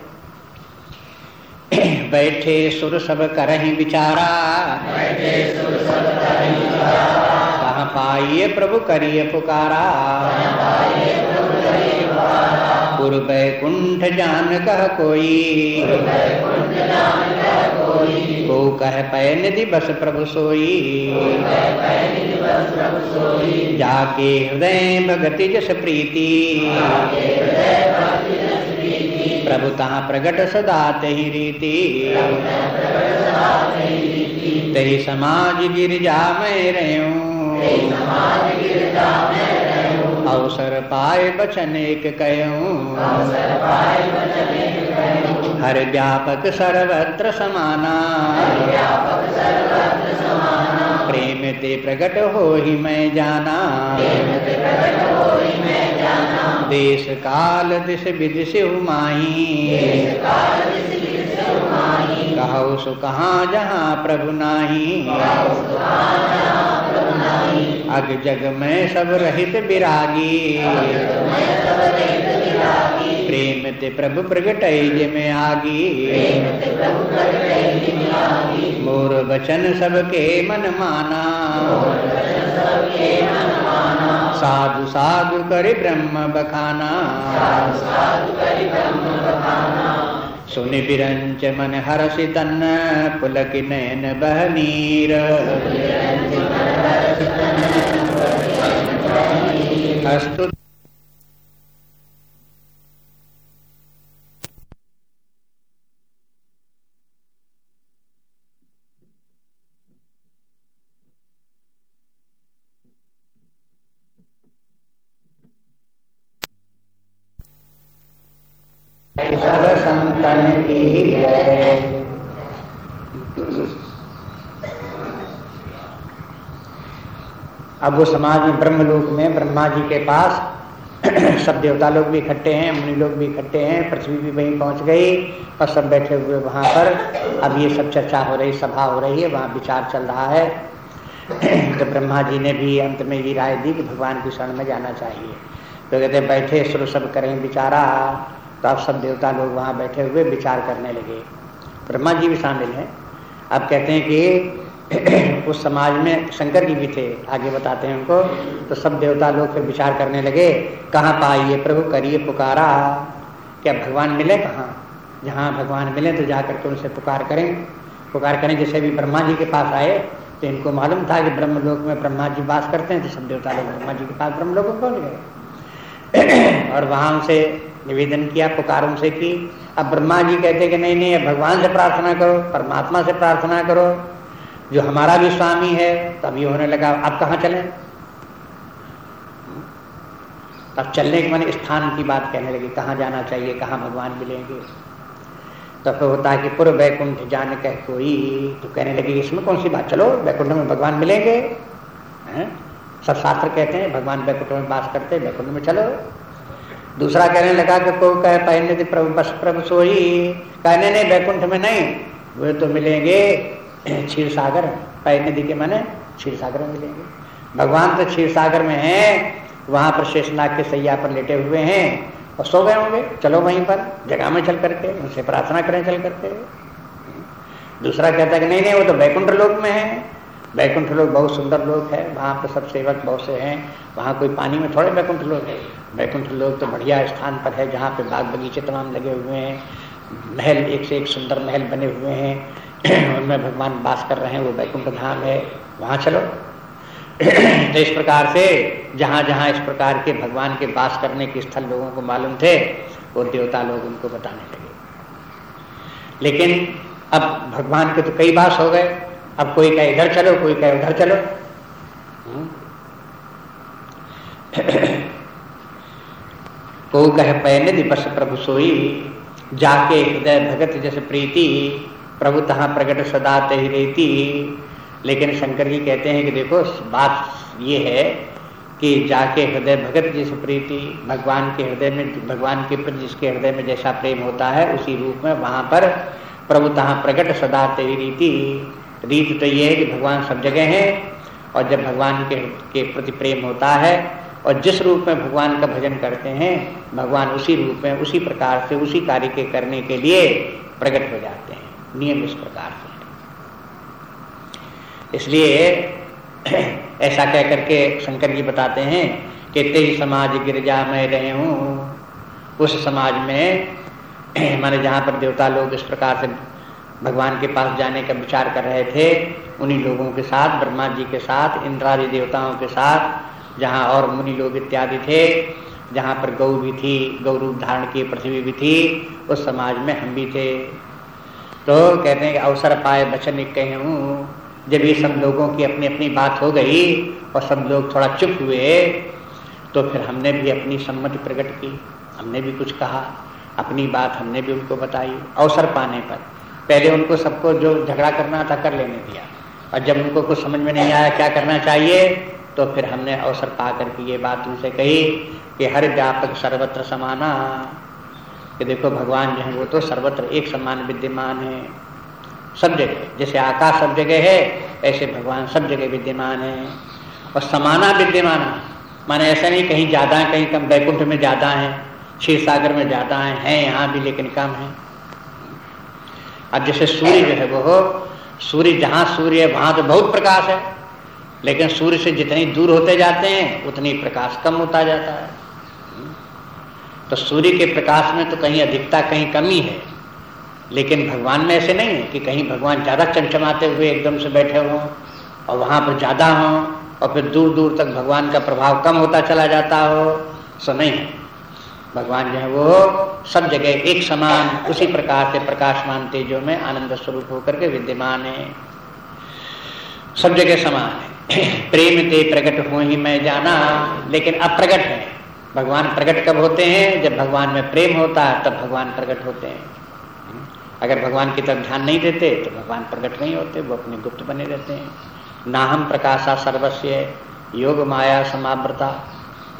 बैठे सुर सब करही विचारा। कहा पाइए प्रभु करिए पुकारा। पूर्व कुंठ जान कह कोई। को कह पै निधि बस प्रभु सोई। जाके हृदय भगति जस प्रीति। प्रभु तहा प्रगट सदा तही रीति। तही समाज गिरजा में रहूँ। अवसर पाए बचन एक कहूँ हर व्यापक सर्वत्र समाना। प्रेम ते प्रकट हो ही मैं जाना। देश काल दिश विदिश माही कहो सु कहा जहाँ प्रभु नाही। अग जग में सब रहित विरागी प्रेम ते प्रभु प्रगट में आगी। मोर वचन सबके मन माना। साधु साधु करे ब्रह्म बखाना। सुनि बिरंच मन हरसि तन्न पुलक नयन बहनीर अस्तु सब संतन की अब वो समाज में ब्रह्मलोक में ब्रह्मा जी के पास सब देवता लोग भी इकट्ठे हैं, मुनि लोग भी इकट्ठे हैं, पृथ्वी भी वहीं पहुँच गई और सब बैठे हुए वहाँ पर। अब ये सब चर्चा हो रही, सभा हो रही है, वहाँ विचार चल रहा है। तो ब्रह्मा जी ने भी अंत में ये राय दी कि भगवान की शरण में जाना चाहिए। तो कहते बैठे, सुर सब करें विचारा तो अब सब देवता लोग वहाँ बैठे हुए विचार करने लगे। ब्रह्मा जी भी शामिल हैं। अब कहते हैं कि उस समाज में शंकर जी भी थे, आगे बताते हैं उनको। तो सब देवता लोग फिर विचार करने लगे, कहाँ पाइए प्रभु, करिए पुकारा। क्या भगवान मिले कहाँ? जहाँ भगवान मिले तो जाकर के उनसे पुकार करें। पुकार करें जैसे भी ब्रह्मा जी के पास आए तो इनको मालूम था कि ब्रह्मलोक में ब्रह्मा जी वास करते हैं तो सब देवता लोग ब्रह्मा जी के पास ब्रह्मलोक में पहुँच गए। और वहाँ उनसे निवेदन किया पुकार उनसे की अब ब्रह्मा जी कहते कि नहीं नहीं भगवान से प्रार्थना करो, परमात्मा से प्रार्थना करो। जो हमारा भी स्वामी है तब ये होने लगा, अब कहाँ चले? अब चलने के मैंने स्थान की बात कहने लगी, कहाँ जाना चाहिए, कहाँ भगवान मिलेंगे? तो फिर होता है कि पूर्व वैकुंठ जान कह कोई तो कहने लगे, इसमें कौन सी बात? चलो, वैकुंठ में भगवान मिलेंगे, हैं? सब शास्त्र कहते हैं, भगवान वैकुंठ में बास करते, वैकुंठ में चलो। दूसरा कहने लगा कि को कहे पहने थे प्रभु, बस प्रभु सोई। कहने, नहीं, वैकुंठ में नहीं, वे तो मिलेंगे क्षीर सागर पै नदी के माने क्षीर सागर में मिलेंगे। भगवान तो क्षीर सागर में है, वहाँ पर शेषनाग के सैया पर लेटे हुए हैं और सो गए होंगे। चलो वहीं पर, जगह में चल करके, उनसे प्रार्थना करें, चल करके। दूसरा कहता है कि नहीं नहीं, वो तो वैकुंठ लोक में है। वैकुंठ लोग बहुत सुंदर लोग हैं, वहाँ पर सब सेवक बहुत से हैं, वहाँ कोई पानी में थोड़े वैकुंठ लोग हैं। वैकुंठ लोग तो बढ़िया स्थान पर है, जहाँ पे बाग बगीचे तमाम लगे हुए हैं, महल एक से एक सुंदर महल बने हुए हैं, उनमें भगवान वास कर रहे हैं, वो वैकुंठ धाम है, वहाँ चलो। तो इस प्रकार से जहाँ जहाँ इस प्रकार के भगवान के वास करने के स्थल लोगों को मालूम थे, वो देवता लोग उनको बताने लगे। लेकिन अब भगवान के तो कई बास हो गए अब कोई कहे इधर चलो, कोई कहे उधर चलो। को कहे पैन दिवस प्रभु सोई, जाके हृदय भगत जैसे प्रीति, प्रभु तहा प्रकट सदा तही रहती लेकिन शंकर जी कहते हैं कि देखो, बात ये है कि जाके हृदय भगत जिस प्रीति, भगवान के हृदय में, भगवान के प्रति जिसके हृदय में जैसा प्रेम होता है, उसी रूप में वहाँ पर प्रभु तहा प्रकट सदा तेरी रीति। रीत तो ये है कि भगवान सब जगह है और जब भगवान के के प्रति प्रेम होता है और जिस रूप में भगवान का भजन करते हैं, भगवान उसी रूप में, उसी प्रकार से, उसी कार्य के करने के लिए प्रकट हो जाते हैं। नियम इस प्रकार से इसलिए ऐसा कह करके शंकर जी बताते हैं कि तेज समाज गिरजा में रहे हूँ। उस समाज में माने जहाँ पर देवता लोग इस प्रकार से भगवान के पास जाने का विचार कर रहे थे, उन्हीं लोगों के साथ, ब्रह्मा जी के साथ, इंद्रादि देवताओं के साथ, जहाँ और मुनि लोग इत्यादि थे, जहाँ पर गौ भी थी, गौ रूप धारण की पृथ्वी भी थी, उस समाज में हम भी थे। तो कहते हैं कि अवसर पाए बचन एक कहे हूँ, जब ये सब लोगों की अपनी अपनी बात हो गई और सब लोग थोड़ा चुप हुए तो फिर हमने भी अपनी सम्मति प्रकट की, हमने भी कुछ कहा, अपनी बात हमने भी उनको बताई, अवसर पाने पर। पहले उनको सबको जो झगड़ा करना था कर लेने दिया। और जब उनको कुछ समझ में नहीं आया क्या करना चाहिए तो फिर हमने अवसर पा करके ये बात उनसे कही कि हर व्यापक सर्वत्र समाना कि देखो भगवान जो है वो तो सर्वत्र एक समान विद्यमान है। सब जगह जैसे आकाश सब जगह है ऐसे भगवान सब जगह विद्यमान है। और समाना विद्यमान माने ऐसा नहीं कहीं ज़्यादा है कहीं कम बैकुंठ में ज़्यादा है क्षीर सागर में ज़्यादा है, है यहाँ भी लेकिन कम है। अब जैसे सूर्य जो है वो सूर्य जहाँ सूर्य है, वहाँ तो बहुत प्रकाश है, लेकिन सूर्य से जितनी दूर होते जाते हैं, उतनी प्रकाश कम होता जाता है। तो सूर्य के प्रकाश में तो कहीं अधिकता, कहीं कमी है, लेकिन भगवान में ऐसे नहीं है कि कहीं भगवान ज़्यादा चमचमाते हुए एकदम से बैठे हों और वहाँ पर ज़्यादा हो और फिर दूर दूर तक भगवान का प्रभाव कम होता चला जाता हो सो नहीं है। भगवान जो है वो सब जगह एक समान, उसी प्रकार से प्रकाशमान तेजों में आनंद स्वरूप होकर के विद्यमान है। सब जगह समान है। प्रेम ते प्रकट हो ही मैं जाना, लेकिन अप्रगट है। भगवान प्रकट कब होते हैं? जब भगवान में प्रेम होता है तब भगवान प्रकट होते हैं। अगर भगवान की तरफ़ ध्यान नहीं देते तो भगवान प्रकट नहीं होते, वो अपने गुप्त बने रहते हैं। नाहम प्रकाशा सर्वस्व योग माया समाव्रता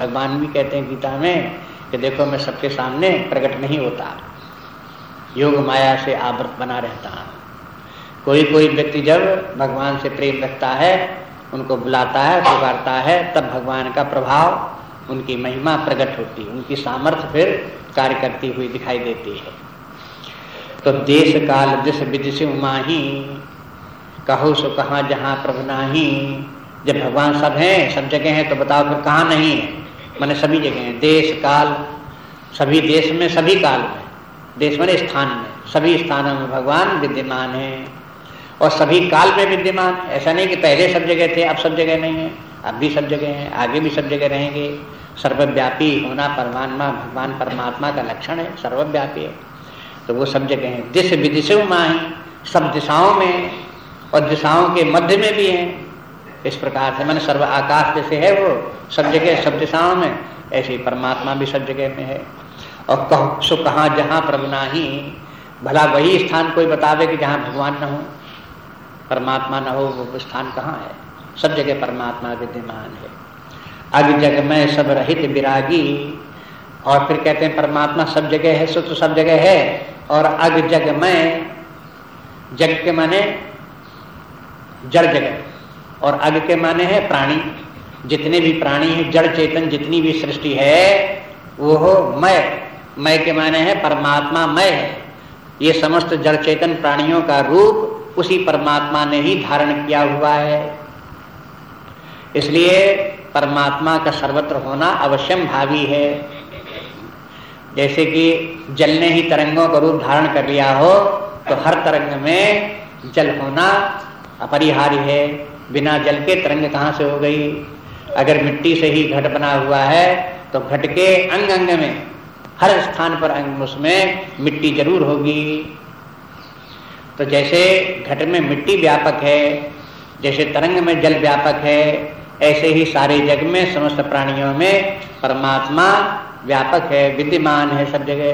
भगवान भी कहते हैं गीता में कि देखो मैं सबके सामने प्रकट नहीं होता। योग माया से आवृत बना रहता। हूँ कोई कोई व्यक्ति जब भगवान से प्रेम रखता है, उनको बुलाता है, पुकारता है, तब भगवान का प्रभाव उनकी महिमा प्रकट होती है। उनकी सामर्थ्य फिर कार्य करती हुई दिखाई देती है। तो देश काल दिश विदिश माही कहो सो कहा जहाँ प्रभु नाही। जब भगवान सब हैं, सब जगह हैं तो बताओ फिर कहाँ नहीं है? मैंने सभी जगह देश, काल, सभी देश में सभी काल में। देश मैंने स्थान में। सभी स्थानों में भगवान विद्यमान है। और सभी काल में विद्यमान। ऐसा नहीं कि पहले सब जगह थे, अब सब जगह नहीं है। अब भी सब जगह है, आगे भी सब जगह रहेंगे। सर्वव्यापी होना परमात्मा, भगवान परमात्मा का लक्षण है, सर्वव्यापी है। तो वो सब जगह है। दिश विदिशो माही सब दिशाओं में और दिशाओं के मध्य में भी है। इस प्रकार से? मैंने सर्व आकाश जैसे है वो, सब जगह, सब दिशाओं में। ऐसे ही परमात्मा भी सब जगह में है। और कह, सो कहा, जहाँ प्रभु नाही, भला वही स्थान कोई बतावे कि जहाँ भगवान न हो? परमात्मा न हो, वो स्थान कहाँ है? सब जगह परमात्मा विद्यमान है। अग जग में सब रहित विरागी, और फिर कहते हैं, परमात्मा सब जगह है, सो तो सब जगह है। और अग जग में, जग के माने, जड़ जगह। और अग के माने है प्राणी। जितने भी प्राणी है, जड़ चेतन जितनी भी सृष्टि है वो हो मय। मय के माने है परमात्मा मय। है ये समस्त जड़ चेतन प्राणियों का रूप उसी परमात्मा ने ही धारण किया हुआ है। इसलिए परमात्मा का सर्वत्र होना अवश्यम भावी है। जैसे कि जल ने ही तरंगों का रूप धारण कर लिया हो तो हर तरंग में जल होना अपरिहार्य है। बिना जल के तरंग कहाँ से हो गई? अगर मिट्टी से ही घट बना हुआ है तो घट के अंग अंग में, हर स्थान पर अंग उसमें मिट्टी ज़रूर होगी। तो जैसे घट में मिट्टी व्यापक है, जैसे तरंग में जल व्यापक है, ऐसे ही सारे जग में समस्त प्राणियों में परमात्मा व्यापक है, विद्यमान है सब जगह।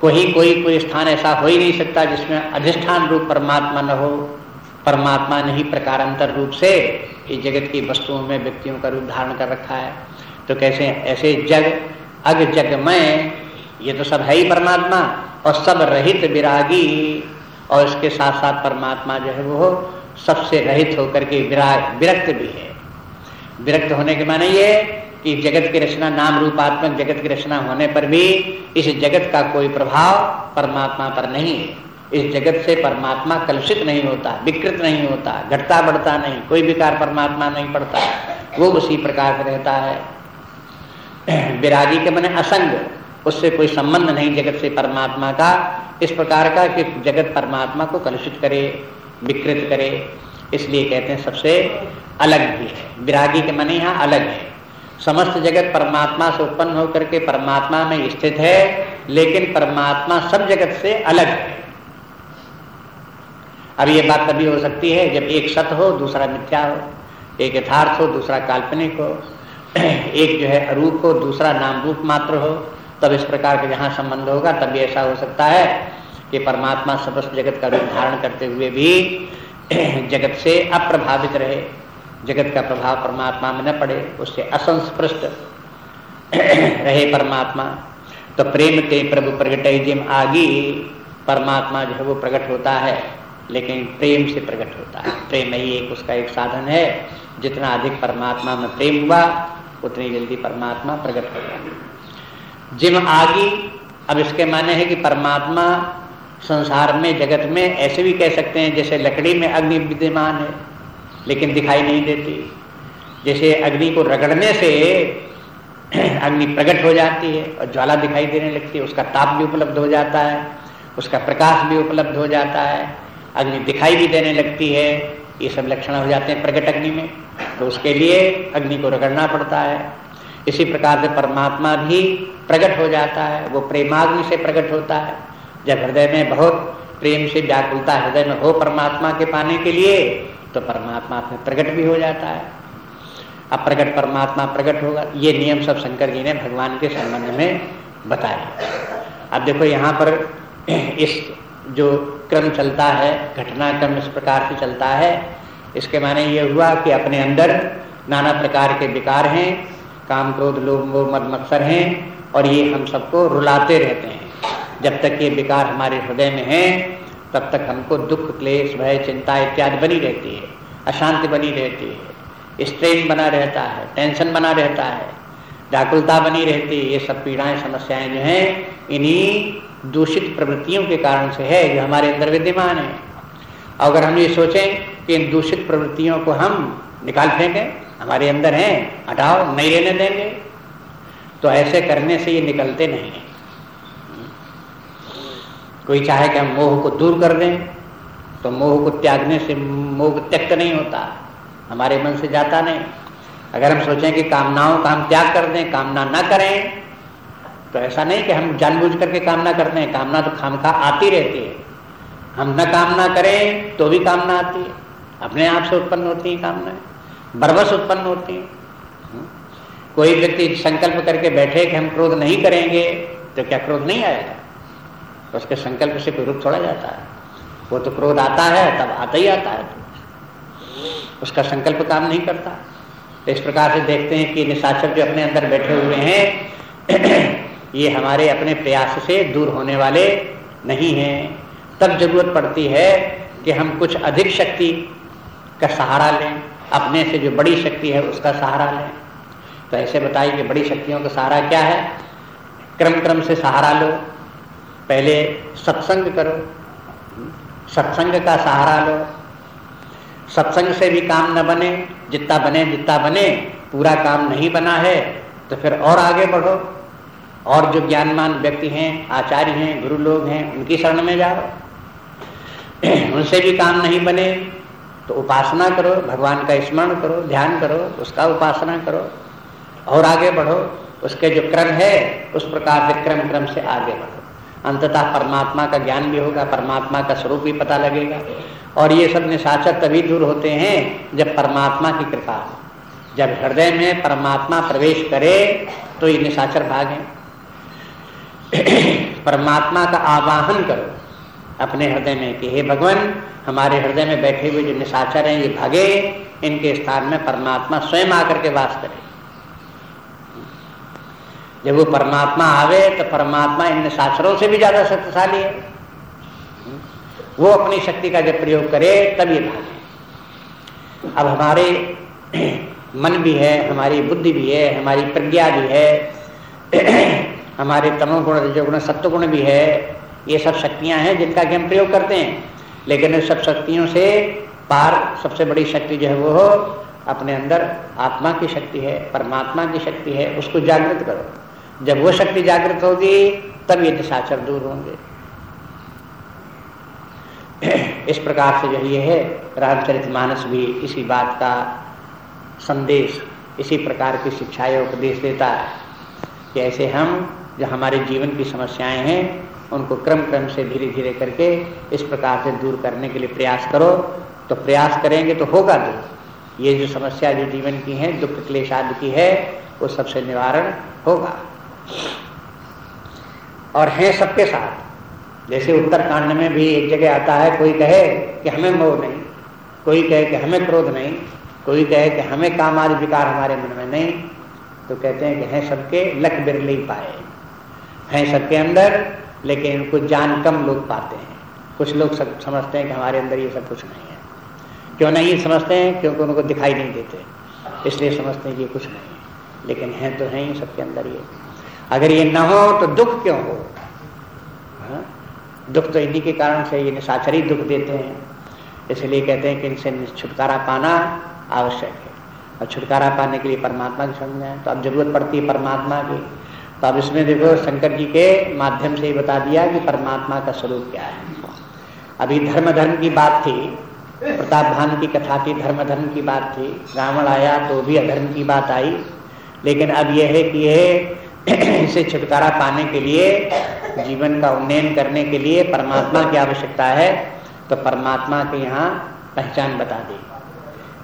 कोई कोई कोई स्थान ऐसा हो ही नहीं सकता जिसमें अधिष्ठान रूप परमात्मा न हो। परमात्मा ने ही प्रकारांतर रूप से इस जगत की वस्तुओं में व्यक्तियों का रूप धारण कर रखा है। तो कैसे ऐसे जग, अग जग में, ये तो सब है ही परमात्मा, और सब रहित विरागी, और इसके साथ साथ परमात्मा जो है वो सबसे रहित होकर के विराग विरक्त भी है। विरक्त होने के माने ये कि जगत की रचना, नाम रूपात्मक जगत की रचना होने पर भी इस जगत का कोई प्रभाव परमात्मा पर नहीं है। इस जगत से परमात्मा कलुषित नहीं होता, विकृत नहीं होता, घटता बढ़ता नहीं, कोई विकार परमात्मा नहीं पड़ता। वो उसी प्रकार रहता है। विरागी के मैंने असंग, उससे कोई संबंध नहीं जगत से परमात्मा का। इस प्रकार का कि जगत परमात्मा को कलुषित करे, विकृत करे। इसलिए कहते हैं सबसे अलग भी है। विरागी के मन यहाँ अलग है। समस्त जगत परमात्मा से उत्पन्न होकर के परमात्मा में स्थित है, लेकिन परमात्मा सब जगत से अलग है। अब ये बात तभी हो सकती है जब एक सत हो, दूसरा मिथ्या हो, एक यथार्थ हो, दूसरा काल्पनिक हो, एक जो है अरूप हो, दूसरा नाम रूप मात्र हो, तब इस प्रकार के जहाँ संबंध होगा, तब ऐसा हो सकता है कि परमात्मा समस्त जगत का रूप धारण करते हुए भी जगत से अप्रभावित रहे, जगत का प्रभाव परमात्मा में न पड़े, उससे असंस्पृष्ट रहे परमात्मा। तो प्रेम के प्रभु प्रगट जिम आगी, परमात्मा जो है वो प्रकट होता है। लेकिन प्रेम से प्रकट होता है। प्रेम ही एक उसका एक साधन है। जितना अधिक परमात्मा में प्रेम हुआ, उतनी जल्दी परमात्मा प्रकट हो जाए जिम आगी, अब इसके माने है कि परमात्मा संसार में, जगत में ऐसे भी कह सकते हैं जैसे लकड़ी में अग्नि विद्यमान है, लेकिन दिखाई नहीं देती। जैसे अग्नि को रगड़ने से अग्नि प्रकट हो जाती है और ज्वाला दिखाई देने लगती है, उसका ताप भी उपलब्ध हो जाता है, उसका प्रकाश भी उपलब्ध हो जाता है। अग्नि दिखाई भी देने लगती है, ये सब लक्षण हो जाते हैं प्रकट अग्नि में तो उसके लिए अग्नि को रगड़ना पड़ता है। इसी प्रकार से परमात्मा भी प्रकट हो जाता है, वो प्रेमाग्नि से प्रकट होता है। जब हृदय में बहुत प्रेम से व्याकुलता हृदय में हो परमात्मा के पाने के लिए तो परमात्मा में प्रकट भी हो जाता है। अब प्रकट परमात्मा प्रकट होगा, ये नियम सब शंकर जी ने भगवान के संबंध में बताया अब देखो, यहाँ पर इस जो क्रम चलता है घटना क्रम इस प्रकार से चलता है। इसके माने ये हुआ कि अपने अंदर नाना प्रकार के विकार हैं, काम क्रोध, लोभ मद, मत्सर हैं और ये हम सबको रुलाते रहते हैं। जब तक ये विकार हमारे हृदय में है, तब तक हमको दुख, क्लेश, भय, चिंता इत्यादि बनी रहती है, अशांति बनी रहती है। स्ट्रेन बना रहता है, टेंशन बना रहता है, व्याकुलता बनी रहती है, ये सब पीड़ाएँ, समस्याएँ जो हैं, इन्हीं दूषित प्रवृत्तियों के कारण से है, जो हमारे अंदर विद्यमान है। अगर हम ये सोचें कि इन दूषित प्रवृत्तियों को हम निकाल फेंकें, हमारे अंदर हैं, हटाओ, नहीं रहने देंगे तो ऐसे करने से ये निकलते नहीं है। कोई चाहे कि हम मोह को दूर कर दें तो मोह को त्यागने से मोह त्यक्त नहीं होता, हमारे मन से जाता नहीं। अगर हम सोचें कि कामनाओं का हम त्याग कर दें, कामना ना करें तो ऐसा नहीं कि हम जानबूझ करके कामना करते हैं। कामना तो खाम खा आती रहती है। हम न कामना करें तो भी कामना आती है। अपने आप से उत्पन्न होती है कामनाएँ। बरबस उत्पन्न होती है। हम्म? कोई व्यक्ति संकल्प करके बैठे कि हम क्रोध नहीं करेंगे तो क्या क्रोध नहीं आएगा? तो उसके संकल्प से कोई रूप छोड़ा जाता है। वो तो क्रोध आता है, तब आता ही आता है। उसका संकल्प काम नहीं करता। इस प्रकार से देखते हैं कि निशाचर जो अपने अंदर बैठे हुए हैं ये हमारे अपने प्रयास से दूर होने वाले नहीं हैं। तब ज़रूरत पड़ती है कि हम कुछ अधिक शक्ति का सहारा लें, अपने से जो बड़ी शक्ति है उसका सहारा लें। तो ऐसे बताइए कि बड़ी शक्तियों का सहारा क्या है? क्रम क्रम से सहारा लो। पहले सत्संग करो। सत्संग का सहारा लो। सत्संग से भी काम न बने, जितना बने जितना बने, पूरा काम नहीं बना है तो फिर और आगे बढ़ो। और जो ज्ञानमान व्यक्ति हैं, आचार्य हैं, गुरु लोग हैं, उनकी शरण में जाओ। उनसे भी काम नहीं बने तो उपासना करो, भगवान का स्मरण करो, ध्यान करो, उसका उपासना करो, और आगे बढ़ो। उसके जो क्रम है, उस प्रकार से क्रम क्रम से आगे बढ़ो। अंततः परमात्मा का ज्ञान भी होगा, परमात्मा का स्वरूप भी पता लगेगा। और ये सब निशाचर तभी दूर होते हैं, जब परमात्मा की कृपा हो। जब हृदय में परमात्मा प्रवेश करे तो ये निशाचर भागे परमात्मा का आवाहन करो अपने हृदय में कि हे भगवान, हमारे हृदय में बैठे हुए जो निशाचर हैं, ये भागे, इनके स्थान में परमात्मा स्वयं आकर के वास करे। जब वो परमात्मा आवे तो परमात्मा इन निशाचरों से भी ज़्यादा शक्तिशाली है। वो अपनी शक्ति का जब प्रयोग करे, तब ये भागे। अब हमारे मन भी है, हमारी बुद्धि भी है, हमारी प्रज्ञा भी है। हमारे तमोगुण, रजोगुण, सत्वगुण भी है, ये सब शक्तियाँ हैं जिनका कि हम प्रयोग करते हैं। लेकिन इस सब शक्तियों से पार सबसे बड़ी शक्ति जो है वो हो, अपने अंदर आत्मा की शक्ति है, परमात्मा की शक्ति है, उसको जागृत करो। जब वो शक्ति जागृत होगी, तब ये निशाचर दूर होंगे। इस प्रकार से जो ये है, रामचरित मानस भी इसी बात का संदेश, इसी प्रकार की शिक्षाएँ, उपदेश देता है कि ऐसे हम जो हमारे जीवन की समस्याएँ हैं, उनको क्रम क्रम से धीरे धीरे करके इस प्रकार से दूर करने के लिए प्रयास करो। तो प्रयास करेंगे तो होगा दूर ये जो समस्या जो जीवन की है, दुख क्लेश आदि की है, वो सबसे निवारण होगा। और है सबके साथ। जैसे उत्तरकांड में भी एक जगह आता है, कोई कहे कि हमें मोह नहीं, कोई कहे कि हमें क्रोध नहीं, कोई कहे कि हमें काम आदि विकार हमारे मन में नहीं तो कहते हैं कि है सबके लख बिरले पाए। हैं सबके अंदर, लेकिन इनको जान कम लोग पाते हैं। कुछ लोग सब समझते हैं कि हमारे अंदर ये सब कुछ नहीं है। क्यों नहीं समझते हैं? क्योंकि उनको दिखाई नहीं देते। इसलिए समझते हैं कि ये कुछ नहीं है। लेकिन हैं तो हैं ही सबके अंदर ये। अगर ये न हो तो दुख क्यों हो? हा? दुख तो इन्हीं के कारण से ये निशाचरी दुख देते हैं। इसलिए कहते हैं कि इनसे छुटकारा पाना आवश्यक है। और छुटकारा पाने के लिए परमात्मा की समझ है तो अब ज़रूरत पड़ती है परमात्मा की। तो अब इसमें देखो, शंकर जी के माध्यम से ही बता दिया कि परमात्मा का स्वरूप क्या है। अभी धर्म धर्म की बात थी, प्रताप भान की कथा थी धर्म धर्म की बात थी, रावण आया तो भी अधर्म की बात आई। लेकिन अब यह है कि यह इसे छुटकारा पाने के लिए, जीवन का उन्नयन करने के लिए परमात्मा की आवश्यकता है तो परमात्मा के यहाँ पहचान बता दी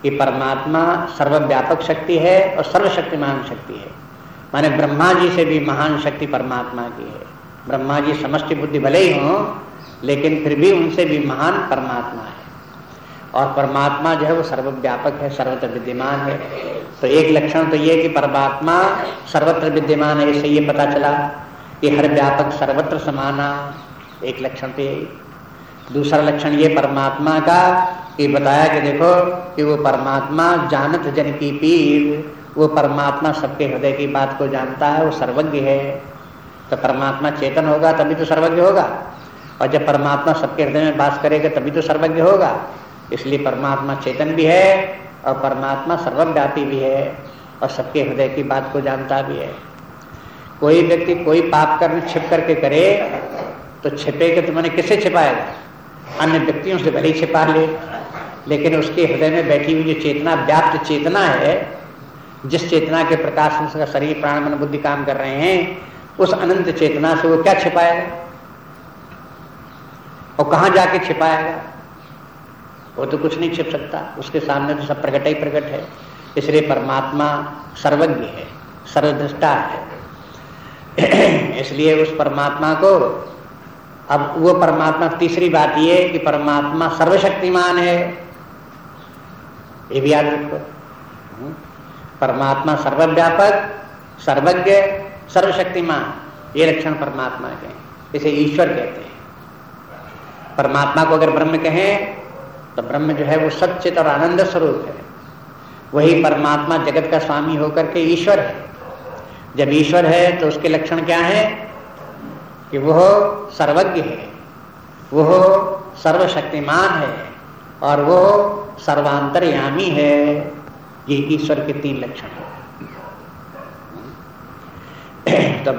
कि परमात्मा सर्वव्यापक शक्ति है और सर्वशक्तिमान शक्ति है। माने ब्रह्मा जी से भी महान शक्ति परमात्मा की है। ब्रह्मा जी समष्टि बुद्धि भले ही हो, लेकिन फिर भी उनसे भी महान परमात्मा है। और परमात्मा जो है वो सर्वव्यापक है, सर्वत्र विद्यमान है। तो एक लक्षण तो ये कि परमात्मा सर्वत्र विद्यमान है, इससे ये पता चला कि हर व्यापक सर्वत्र समाना एक लक्षण तो यही। दूसरा लक्षण ये परमात्मा का कि बताया कि देखो कि वो परमात्मा जानत जन की पीर वो परमात्मा सबके हृदय की बात को जानता है, वो सर्वज्ञ है। तो परमात्मा चेतन होगा, तभी तो सर्वज्ञ होगा। और जब परमात्मा सबके हृदय में बात करेगा, तभी तो सर्वज्ञ होगा। इसलिए परमात्मा चेतन भी है और परमात्मा सर्वव्यापी भी है और सबके हृदय की बात को जानता भी है। कोई व्यक्ति कोई पाप कर्म छिप करके करे तो छिपेगा तो मैंने किसे छिपाएगा अन्य व्यक्तियों से भले छिपा ले, लेकिन उसके हृदय में बैठी हुई जो चेतना, व्याप्त चेतना है जिस चेतना के प्रकाश में उसका शरीर, प्राण, मन, बुद्धि काम कर रहे हैं, उस अनंत चेतना से वो क्या छिपाएगा? और कहा जाके छिपाएगा? वो तो कुछ नहीं छिप सकता। उसके सामने तो सब प्रकट ही प्रकट है। इसलिए परमात्मा सर्वज्ञ है, सर्वदृष्टा है। इसलिए उस परमात्मा को, अब वो परमात्मा तीसरी बात ये कि परमात्मा सर्वशक्तिमान है। ये भी याद रखो। परमात्मा सर्वव्यापक, सर्वज्ञ, सर्वशक्तिमान, ये लक्षण परमात्मा के इसे ईश्वर कहते हैं। परमात्मा को अगर ब्रह्म कहें तो ब्रह्म जो है वो सचित और आनंद स्वरूप है। वही परमात्मा जगत का स्वामी होकर के ईश्वर है। जब ईश्वर है तो उसके लक्षण क्या है? कि वह सर्वज्ञ है वह सर्वशक्तिमान है, और वो सर्वांतरयामी है। ये ईश्वर के तीन लक्षण है। तो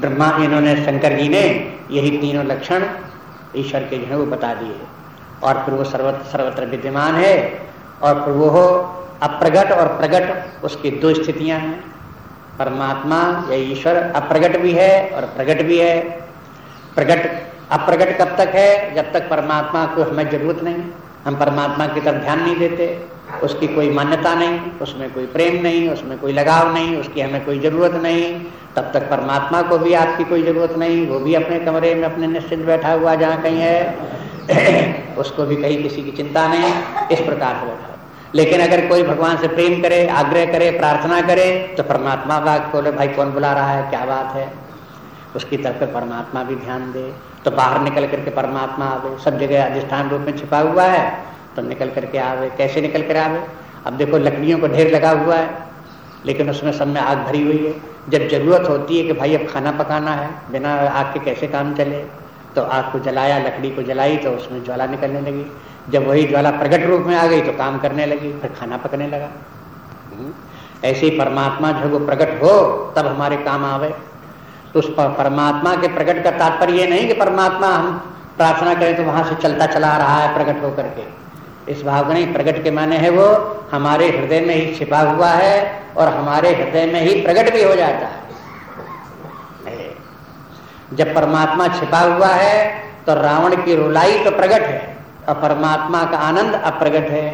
ब्रह्मा इन्होंने शंकर जी ने यही तीनों लक्षण ईश्वर के जो है वो बता दिए और फिर वो सर्वत्र सर्वत्र विद्यमान है और फिर वो अप्रगट और प्रगट उसकी दो स्थितियाँ हैं। परमात्मा या ईश्वर अप्रगट भी है और प्रगट भी है। प्रगट, अप्रगट कब तक है? जब तक परमात्मा को हमें ज़रूरत नहीं हम परमात्मा की तरफ़ ध्यान नहीं देते, उसकी कोई मान्यता नहीं, उसमें कोई प्रेम नहीं, उसमें कोई लगाव नहीं, उसकी हमें कोई ज़रूरत नहीं, तब तक परमात्मा को भी आपकी कोई ज़रूरत नहीं, वो भी अपने कमरे में अपने निश्चित बैठा हुआ जहाँ कहीं है, उसको भी कहीं किसी की चिंता नहीं, इस प्रकार से बैठा लेकिन अगर कोई भगवान से प्रेम करे, आग्रह करे, प्रार्थना करे तो परमात्मा बोले, भाई, कौन बुला रहा है? क्या बात है? उसकी तरफ़ परमात्मा भी ध्यान दे तो बाहर निकल करके परमात्मा आवे सब जगह अधिष्ठान रूप में छिपा हुआ है तो निकल करके आवे कैसे निकल कर आवे? अब देखो लकड़ियों को ढेर लगा हुआ है लेकिन उसमें सब में आग भरी हुई है। जब ज़रूरत होती है कि भाई अब खाना पकाना है बिना आग के कैसे काम चले? तो आग को जलाया लकड़ी को जलाई तो उसमें ज्वाला निकलने लगी। जब वही ज्वाला प्रकट रूप में आ गई तो काम करने लगी फिर खाना पकने लगा। हम्म। ऐसे ही परमात्मा जब वो प्रकट हो तब हमारे काम आवे। तो उस परमात्मा के प्रकट का तात्पर्य नहीं कि परमात्मा हम प्रार्थना करें तो वहाँ से चलता चला रहा है प्रकट होकर के। इस भाव नहीं प्रकट के माने है वो, हमारे हृदय में ही छिपा हुआ है और हमारे हृदय में ही प्रकट भी हो जाता है। जब परमात्मा छिपा हुआ है तो रावण की रुलाई तो प्रकट है, और परमात्मा का आनंद अप्रगट है।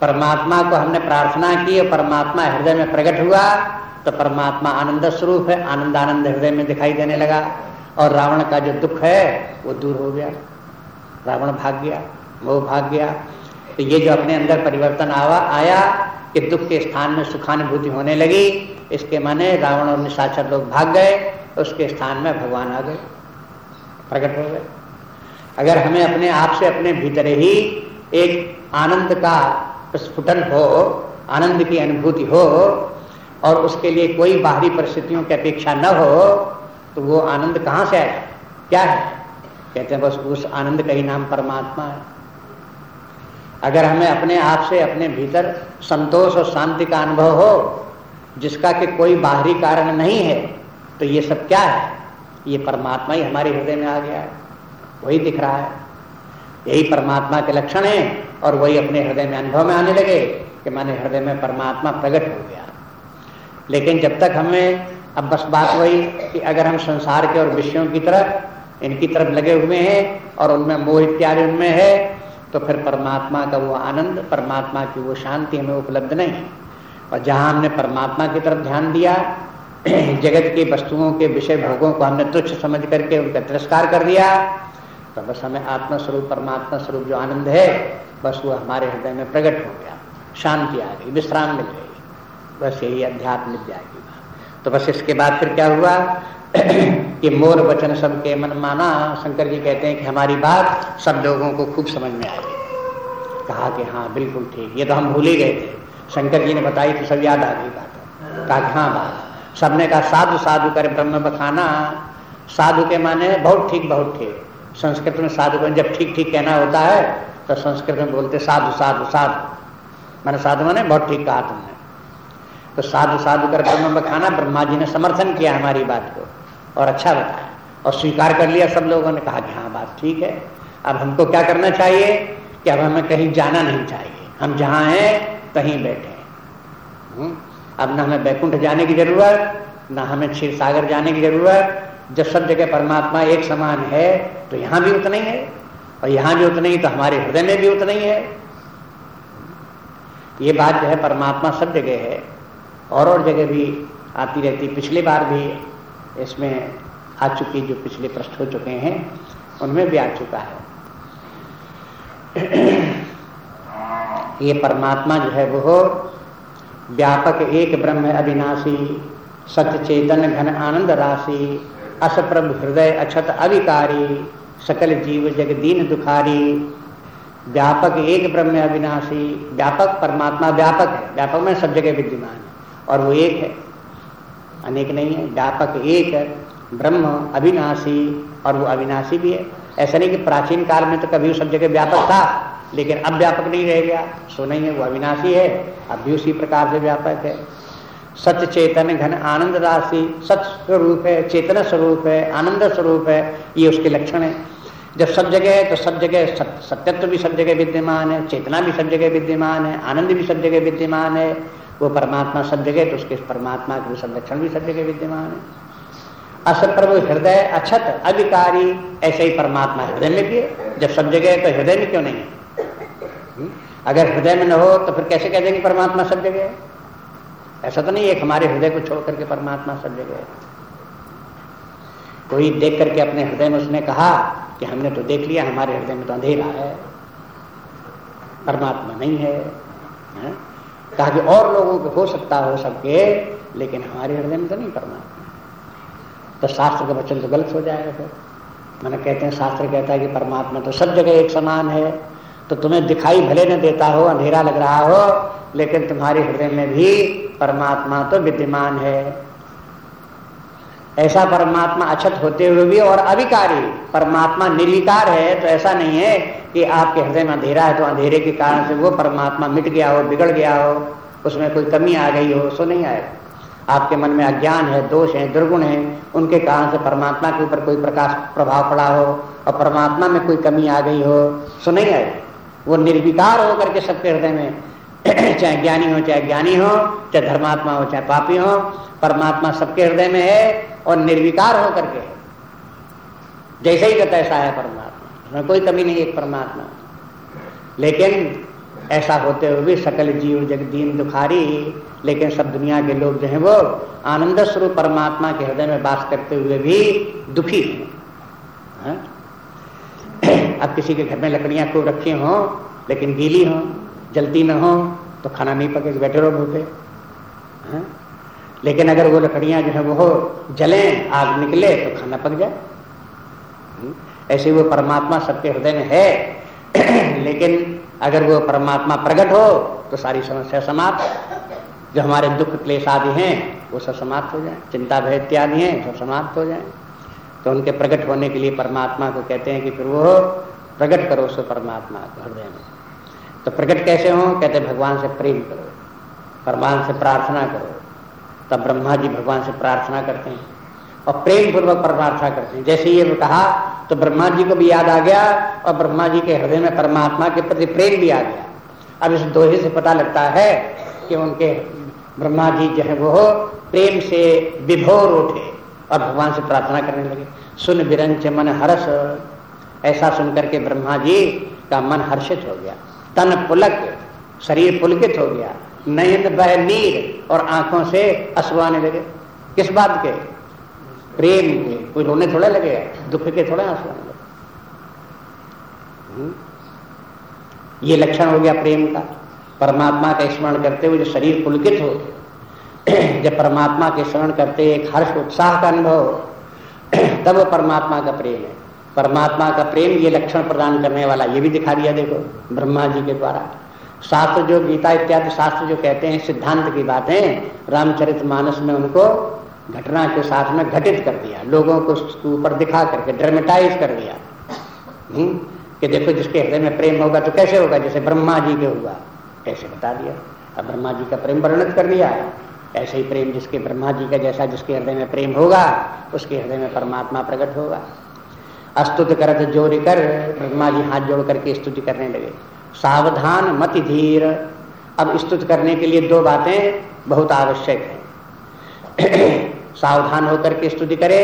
परमात्मा को हमने प्रार्थना की और परमात्मा हृदय में प्रकट हुआ तो परमात्मा आनंद स्वरूप है आनंद आनंद हृदय में दिखाई देने लगा और रावण का जो दुख है, वो दूर हो गया। रावण भाग गया, वो भाग गया। तो ये जो अपने अंदर परिवर्तन आवा, आया कि दुख के स्थान में सुखानुभूति होने लगी, इसके माने रावण और निशाचर लोग भाग गए, उसके स्थान में भगवान आ गए, प्रकट हो गए। अगर हमें अपने आप से अपने भीतर ही एक आनंद का स्फुटन हो, आनंद की अनुभूति हो और उसके लिए कोई बाहरी परिस्थितियों की अपेक्षा न हो तो वो आनंद कहाँ से आए क्या है? कहते हैं, बस उस आनंद का ही नाम परमात्मा है। अगर हमें अपने आप से अपने भीतर संतोष और शांति का अनुभव हो, जिसका कि कोई बाहरी कारण नहीं है तो ये सब क्या है? ये परमात्मा ही हमारे हृदय में आ गया है। वही दिख रहा है। यही परमात्मा के लक्षण है और वही अपने हृदय में अनुभव में आने लगे कि माने हृदय में परमात्मा प्रकट हो गया। लेकिन जब तक हमें, अब बस बात वही कि अगर हम संसार के और विषयों की तरफ़, इनकी तरफ़ लगे हुए हैं और उनमें मोह इत्यादि उनमें है तो फिर परमात्मा का वो आनंद, परमात्मा की वो शांति हमें उपलब्ध नहीं। और जहाँ हमने परमात्मा की तरफ़ ध्यान दिया, जगत की वस्तुओं के विषय भोगों को हमने तुच्छ समझ करके उनका तिरस्कार कर दिया तो बस हमें आत्मा स्वरूप परमात्मा स्वरूप जो आनंद है, बस वो हमारे हृदय में प्रकट हो गया। शांति आ गई, विश्राम मिल गई बस यही अध्यात्म विद्या की तो बस इसके बाद फिर क्या हुआ? कि मोर वचन सबके मन माना। शंकर जी कहते हैं कि हमारी बात सब लोगों को खूब समझ में आ गई। कहा कि हाँ बिल्कुल ठीक। ये तो हम भूल ही गए थे। शंकर जी ने बताई तो सब याद आ गई बात। कहा हाँ बात। सबने कहा, साधु साधु कर ब्रह्म बखाना। साधु के माने बहुत ठीक बहुत ठीक। संस्कृत में साधु को जब ठीक ठीक कहना होता है तो संस्कृत में बोलते साधु साधु साधु। मैंने साधु माने बहुत ठीक कहा तुमने। तो साधु साधु कर ब्रह्म बखाना ब्रह्मा जी ने समर्थन किया हमारी बात को और अच्छा बताया और स्वीकार कर लिया सब लोगों ने कहा कि हाँ बात ठीक है। अब हमको क्या करना चाहिए कि अब हमें कहीं जाना नहीं चाहिए। हम जहाँ हैं, कहीं बैठे हम्म? अब ना हमें बैकुंठ जाने की ज़रूरत, ना हमें क्षीर सागर जाने की ज़रूरत। जब सब जगह परमात्मा एक समान है तो यहाँ भी उतना ही है। और यहाँ भी उतना ही तो हमारे हृदय में भी उतना ही है। ये बात जो है, परमात्मा सब जगह है। और और जगह भी आती रहती। पिछली बार भी इसमें आ चुकी जो पिछले प्रश्न हो चुके हैं, उनमें भी आ चुका है। ये परमात्मा जो है वो व्यापक एक ब्रह्म अविनाशी सत्य चेतन घन आनंद राशि, असप्रभ हृदय अछत अविकारी सकल जीव जग दीन दुखारी। व्यापक एक ब्रह्म अविनाशी, व्यापक परमात्मा व्यापक है। व्यापक में सब जगह विद्यमान है। और वो एक है। अनेक नहीं है, व्यापक एक ब्रह्म, अविनाशी और वो अविनाशी भी है। ऐसा नहीं कि प्राचीन काल में तो कभी सब जगह व्यापक था, लेकिन अब व्यापक नहीं रह गया। सो नहीं है, वो अविनाशी है, अब भी उसी प्रकार से व्यापक है। सत्य चेतन घन आनंद राशि सत्य स्वरूप है, चेतन स्वरूप है, आनंद स्वरूप है, ये उसके लक्षण है। जब सब जगह है तो सब जगह सत्यत्व भी सब जगह विद्यमान है, चेतना भी सब जगह विद्यमान है, आनंद भी सब जगह विद्यमान है। वो परमात्मा सब जगह तो उसके परमात्मा के सब लक्षण भी सब जगह विद्यमान है। असत प्रभु हृदय अक्षत अधिकारी ऐसे ही परमात्मा हृदय में भी है। जब सब जगह है तो हृदय में क्यों नहीं है? हम्म? अगर हृदय में न हो तो फिर कैसे कह देंगे परमात्मा सब जगह है? ऐसा तो नहीं है हमारे हृदय को छोड़ करके परमात्मा सब जगह है। कोई देख करके अपने हृदय में उसने कहा कि हमने तो देख लिया हमारे हृदय में तो अंधेरा है। परमात्मा नहीं है, है? कहा कि और लोगों को हो सकता हो सबके लेकिन हमारे हृदय में तो नहीं परमात्मा तो शास्त्र का वचन तो गलत हो जाएगा फिर। मैंने कहते हैं, शास्त्र कहता है कि परमात्मा तो सब जगह एक समान है। तो तुम्हें दिखाई भले न देता हो, अंधेरा लग रहा हो, लेकिन तुम्हारे हृदय में भी परमात्मा तो विद्यमान है। ऐसा परमात्मा अछत होते हुए भी और अविकारी। परमात्मा निर्विकार है तो ऐसा नहीं है कि आपके हृदय में अंधेरा है तो अंधेरे के कारण से वो परमात्मा मिट गया हो, बिगड़ गया हो, उसमें कोई कमी आ गई हो, सो नहीं आएगा आपके मन में अज्ञान है, दोष है, दुर्गुण है, उनके कारण से परमात्मा के ऊपर कोई प्रकाश प्रभाव पड़ा हो और परमात्मा में कोई कमी आ गई हो, सो नहीं आएगा वो निर्विकार होकर के सबके हृदय में चाहे ज्ञानी हो, चाहे ज्ञानी हो, चाहे धर्मात्मा हो, चाहे पापी हो, परमात्मा सबके हृदय में है और निर्विकार होकर के। जैसे ही तैसा है परमात्मा। उसमें कोई कमी नहीं एक परमात्मा। लेकिन ऐसा होते हुए भी सकल जीव, जग, दीन, दुखारी, लेकिन सब दुनिया के लोग जो है वो आनंद स्वरूप परमात्मा के हृदय में वास करते हुए भी दुखी हैं। हाँ? अब किसी के घर में लकड़ियाँ खूब रखी हों, लेकिन गीली हों, जलती न हो तो खाना नहीं पके बैठे रहो भूखे? लेकिन अगर वो लकड़ियाँ जो है वो जले, आग निकले तो खाना पक जाए। हाँ? ऐसे वो परमात्मा सबके हृदय में है। लेकिन अगर वो परमात्मा प्रकट हो तो सारी समस्या समाप्त। जो हमारे दुख क्लेश आदि हैं, वो सब समाप्त हो जाए। चिंता, भय इत्यादि हैं, सब समाप्त हो जाए। तो उनके प्रकट होने के लिए परमात्मा को कहते हैं कि फिर वो प्रकट करो उस परमात्मा हृदय में। तो प्रकट कैसे हो? कहते भगवान से प्रेम करो। भगवान से प्रार्थना करो। तब ब्रह्मा जी भगवान से प्रार्थना करते हैं और प्रेम पूर्वक प्रार्थना करते हैं। जैसे ये कहा तो ब्रह्मा जी को भी याद आ गया और ब्रह्मा जी के हृदय में परमात्मा के प्रति प्रेम भी आ गया। अब इस दोहे से पता लगता है कि उनके ब्रह्मा जी जो है वो प्रेम से विभोर उठे और भगवान से प्रार्थना करने लगे। सुन विरंच मन हर्ष ऐसा सुनकर के ब्रह्मा जी का मन हर्षित हो गया। तन पुलक, शरीर पुलकित हो गया। नयन बह नीर और आँखों से असुआने लगे। किस बात के? प्रेम के। कोई रोने थोड़े लगे दुख के थोड़े आँसू आने लगे। हम्म? ये लक्षण हो गया प्रेम का। परमात्मा का स्मरण करते हुए जो शरीर पुलकित हो, जब परमात्मा के स्मरण करते एक हर्ष उत्साह का अनुभव हो, तब वो परमात्मा का प्रेम है। परमात्मा का प्रेम ये लक्षण प्रदान करने वाला, ये भी दिखा दिया देखो, ब्रह्मा जी के द्वारा। शास्त्र जो गीता इत्यादि शास्त्र जो कहते हैं, सिद्धांत की बातें, रामचरित मानस में उनको घटना के साथ में घटित कर दिया। लोगों को उसके ऊपर दिखा करके ड्रामेटाइज कर दिया। हुँ? हम्म? कि देखो जिसके हृदय में प्रेम होगा तो कैसे होगा? जैसे ब्रह्मा जी के हुआ। कैसे बता दिया? अब ब्रह्मा जी का प्रेम वर्णित कर दिया ऐसे ही प्रेम जिसके ब्रह्मा जी का जैसा जिसके हृदय में प्रेम होगा, उसके हृदय में परमात्मा प्रकट होगा। अस्तुत करत जोड़ कर, ब्रह्मा जी हाथ जोड़ करके स्तुति करने लगे। सावधान मति धीर। अब स्तुत करने के लिए दो बातें बहुत आवश्यक है। सावधान होकर के स्तुति करे,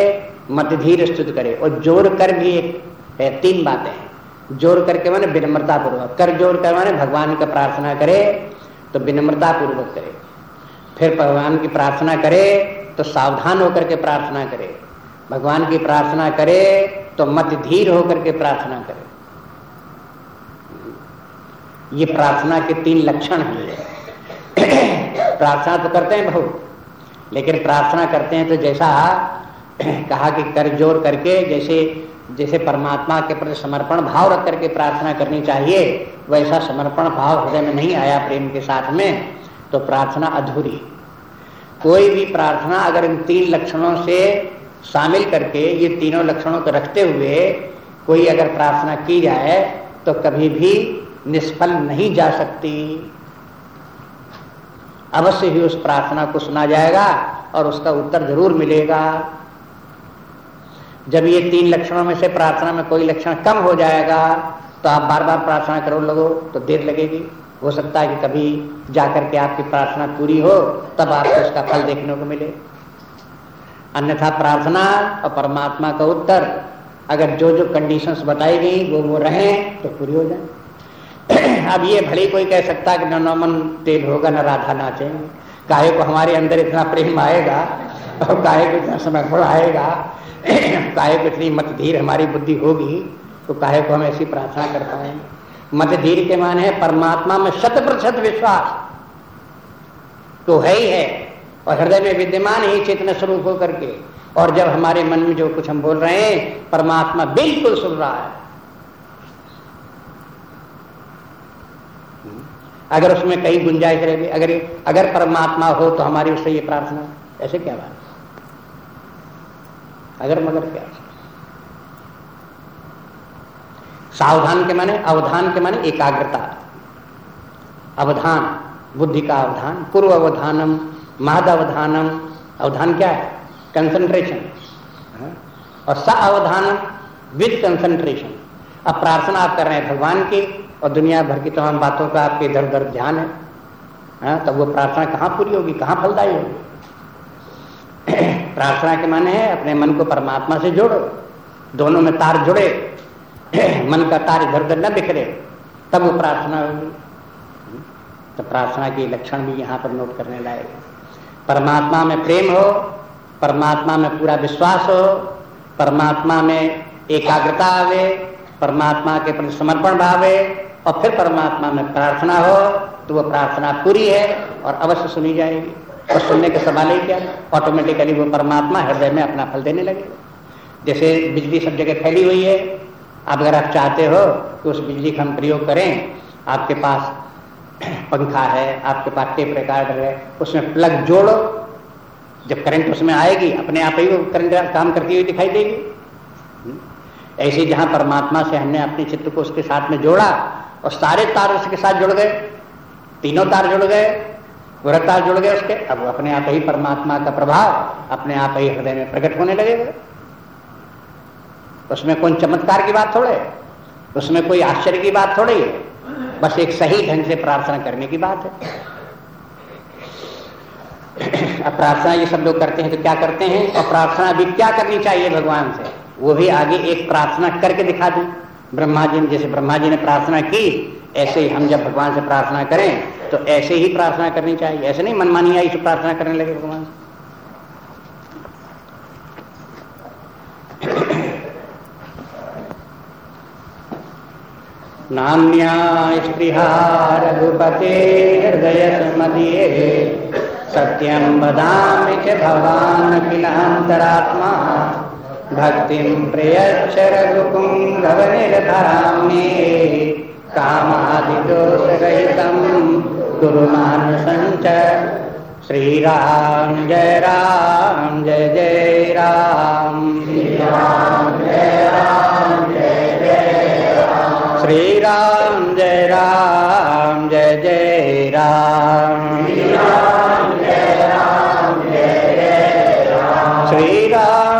मत धीर स्तुति करे। और ज़ोर कर भी एक है, तीन बातें हैं। जोड़ करके माने विनम्रता पूर्वक कर जोड़ कर माने भगवान का प्रार्थना करे तो विनम्रता पूर्वक करे। फिर भगवान की प्रार्थना करे तो सावधान होकर के प्रार्थना करे। भगवान की प्रार्थना करे तो मत धीर होकर के प्रार्थना करे। ये प्रार्थना के तीन लक्षण हैं प्रार्थना तो करते हैं बहुत लेकिन प्रार्थना करते हैं तो जैसा कहा कि कर ज़ोर करके, जैसे जैसे परमात्मा के प्रति समर्पण भाव रख करके प्रार्थना करनी चाहिए, वैसा समर्पण भाव हृदय में नहीं आया प्रेम के साथ में तो प्रार्थना अधूरी। कोई भी प्रार्थना अगर इन तीन लक्षणों से शामिल करके, ये तीनों लक्षणों को रखते हुए कोई अगर प्रार्थना की जाए तो कभी भी निष्फल नहीं जा सकती। अवश्य ही उस प्रार्थना को सुना जाएगा और उसका उत्तर ज़रूर मिलेगा। जब ये तीन लक्षणों में से प्रार्थना में कोई लक्षण कम हो जाएगा तो आप बार बार प्रार्थना करो, लगो तो देर लगेगी। हो सकता है कि कभी जाकर के आपकी प्रार्थना पूरी हो, तब आपको उसका फल देखने को मिले। अन्यथा प्रार्थना और परमात्मा का उत्तर, अगर जो जो कंडीशंस बताई गई वो वो रहें तो पूरी हो जाए। अब ये भले कोई कह सकता कि न नमन तेल होगा, न राधा नाचे काहे को हमारे अंदर इतना प्रेम आएगा, और काहे को इतना फल आएगा काहे को इतनी मत धीर हमारी बुद्धि होगी तो काहे को हम ऐसी प्रार्थना कर पाएँगे मत धीर के माने है, परमात्मा में शत प्रतिशत विश्वास। तो है ही है, और हृदय में विद्यमान ही चेतन स्वरूप होकर के। और जब हमारे मन में जो कुछ हम बोल रहे हैं, परमात्मा बिल्कुल सुन रहा है। अगर उसमें कहीं गुंजाइश रहेगी, अगर अगर परमात्मा हो तो हमारी उससे ये प्रार्थना, ऐसे क्या बात अगर मगर क्या? सावधान के माने, अवधान के माने एकाग्रता। अवधान, बुद्धि का अवधान, पूर्व अवधानम महद अवधानम। अवधान क्या है? कंसंट्रेशन हाँ? और स अवधानम विद कंसंट्रेशन अब प्रार्थना आप कर रहे हैं भगवान की और दुनिया भर की तमाम बातों का आपके इधर उधर ध्यान है। हाँ तब वो प्रार्थना कहाँ पूरी होगी? कहाँ फलदायी होगी? प्रार्थना के माने है, अपने मन को परमात्मा से जोड़ो। दोनों में तार जुड़े। मन का तार इधर उधर न बिखरे। तब वो प्रार्थना होगी। तो प्रार्थना की लक्षण भी यहाँ पर नोट करने लायक परमात्मा में प्रेम हो, परमात्मा में पूरा विश्वास हो, परमात्मा में एकाग्रता आवे, परमात्मा के प्रति समर्पण भावे और फिर परमात्मा में प्रार्थना हो तो वो प्रार्थना पूरी है और अवश्य सुनी जाएगी। और सुनने के सवाल ही क्या? ऑटोमेटिकली वो परमात्मा हृदय में अपना फल देने लगेगा जैसे बिजली सब जगह फैली हुई है अब अगर आप चाहते हो कि उस बिजली का हम प्रयोग करें, आपके पास पंखा है, आपके पास टेप रिकॉर्डर है, उसमें प्लग जोड़ो। जब करंट उसमें आएगी, अपने आप ही वो करंट काम करती हुई दिखाई देगी। ऐसे जहाँ परमात्मा से हमने अपने चित्र को उसके साथ में जोड़ा और सारे तार उसके साथ जुड़ गए। तीनों तार जुड़ गए, पूरा तार जुड़ गए उसके। अब अपने आप ही परमात्मा का प्रभाव अपने आप ही हृदय में प्रकट होने लगेगा उसमें कोई चमत्कार की बात थोड़े, उसमें कोई आश्चर्य की बात थोड़ी है। बस एक सही ढंग से प्रार्थना करने की बात है। अब प्रार्थना ये सब लोग करते हैं तो क्या करते हैं? और प्रार्थना भी क्या करनी चाहिए भगवान से? वो भी आगे एक प्रार्थना करके दिखा दें। ब्रह्मा जी ने, जैसे ब्रह्मा जी ने प्रार्थना की, ऐसे ही हम जब भगवान से प्रार्थना करें तो ऐसे ही प्रार्थना करनी चाहिए। ऐसे नहीं, मनमानी आई से प्रार्थना करने लगे भगवान। से नान्या स्पृहा रघुपते हृदय मदीये सत्यं वदामि च भवान् किलान्तरात्मा भक्तिं प्रयच्छ रघुपुङ्गवनिर्धराम्ये कामादिदोषरहितं जय राम श्रीराम जय राम जय जय राम। श्रीराम जय राम जय जय राम। श्रीराम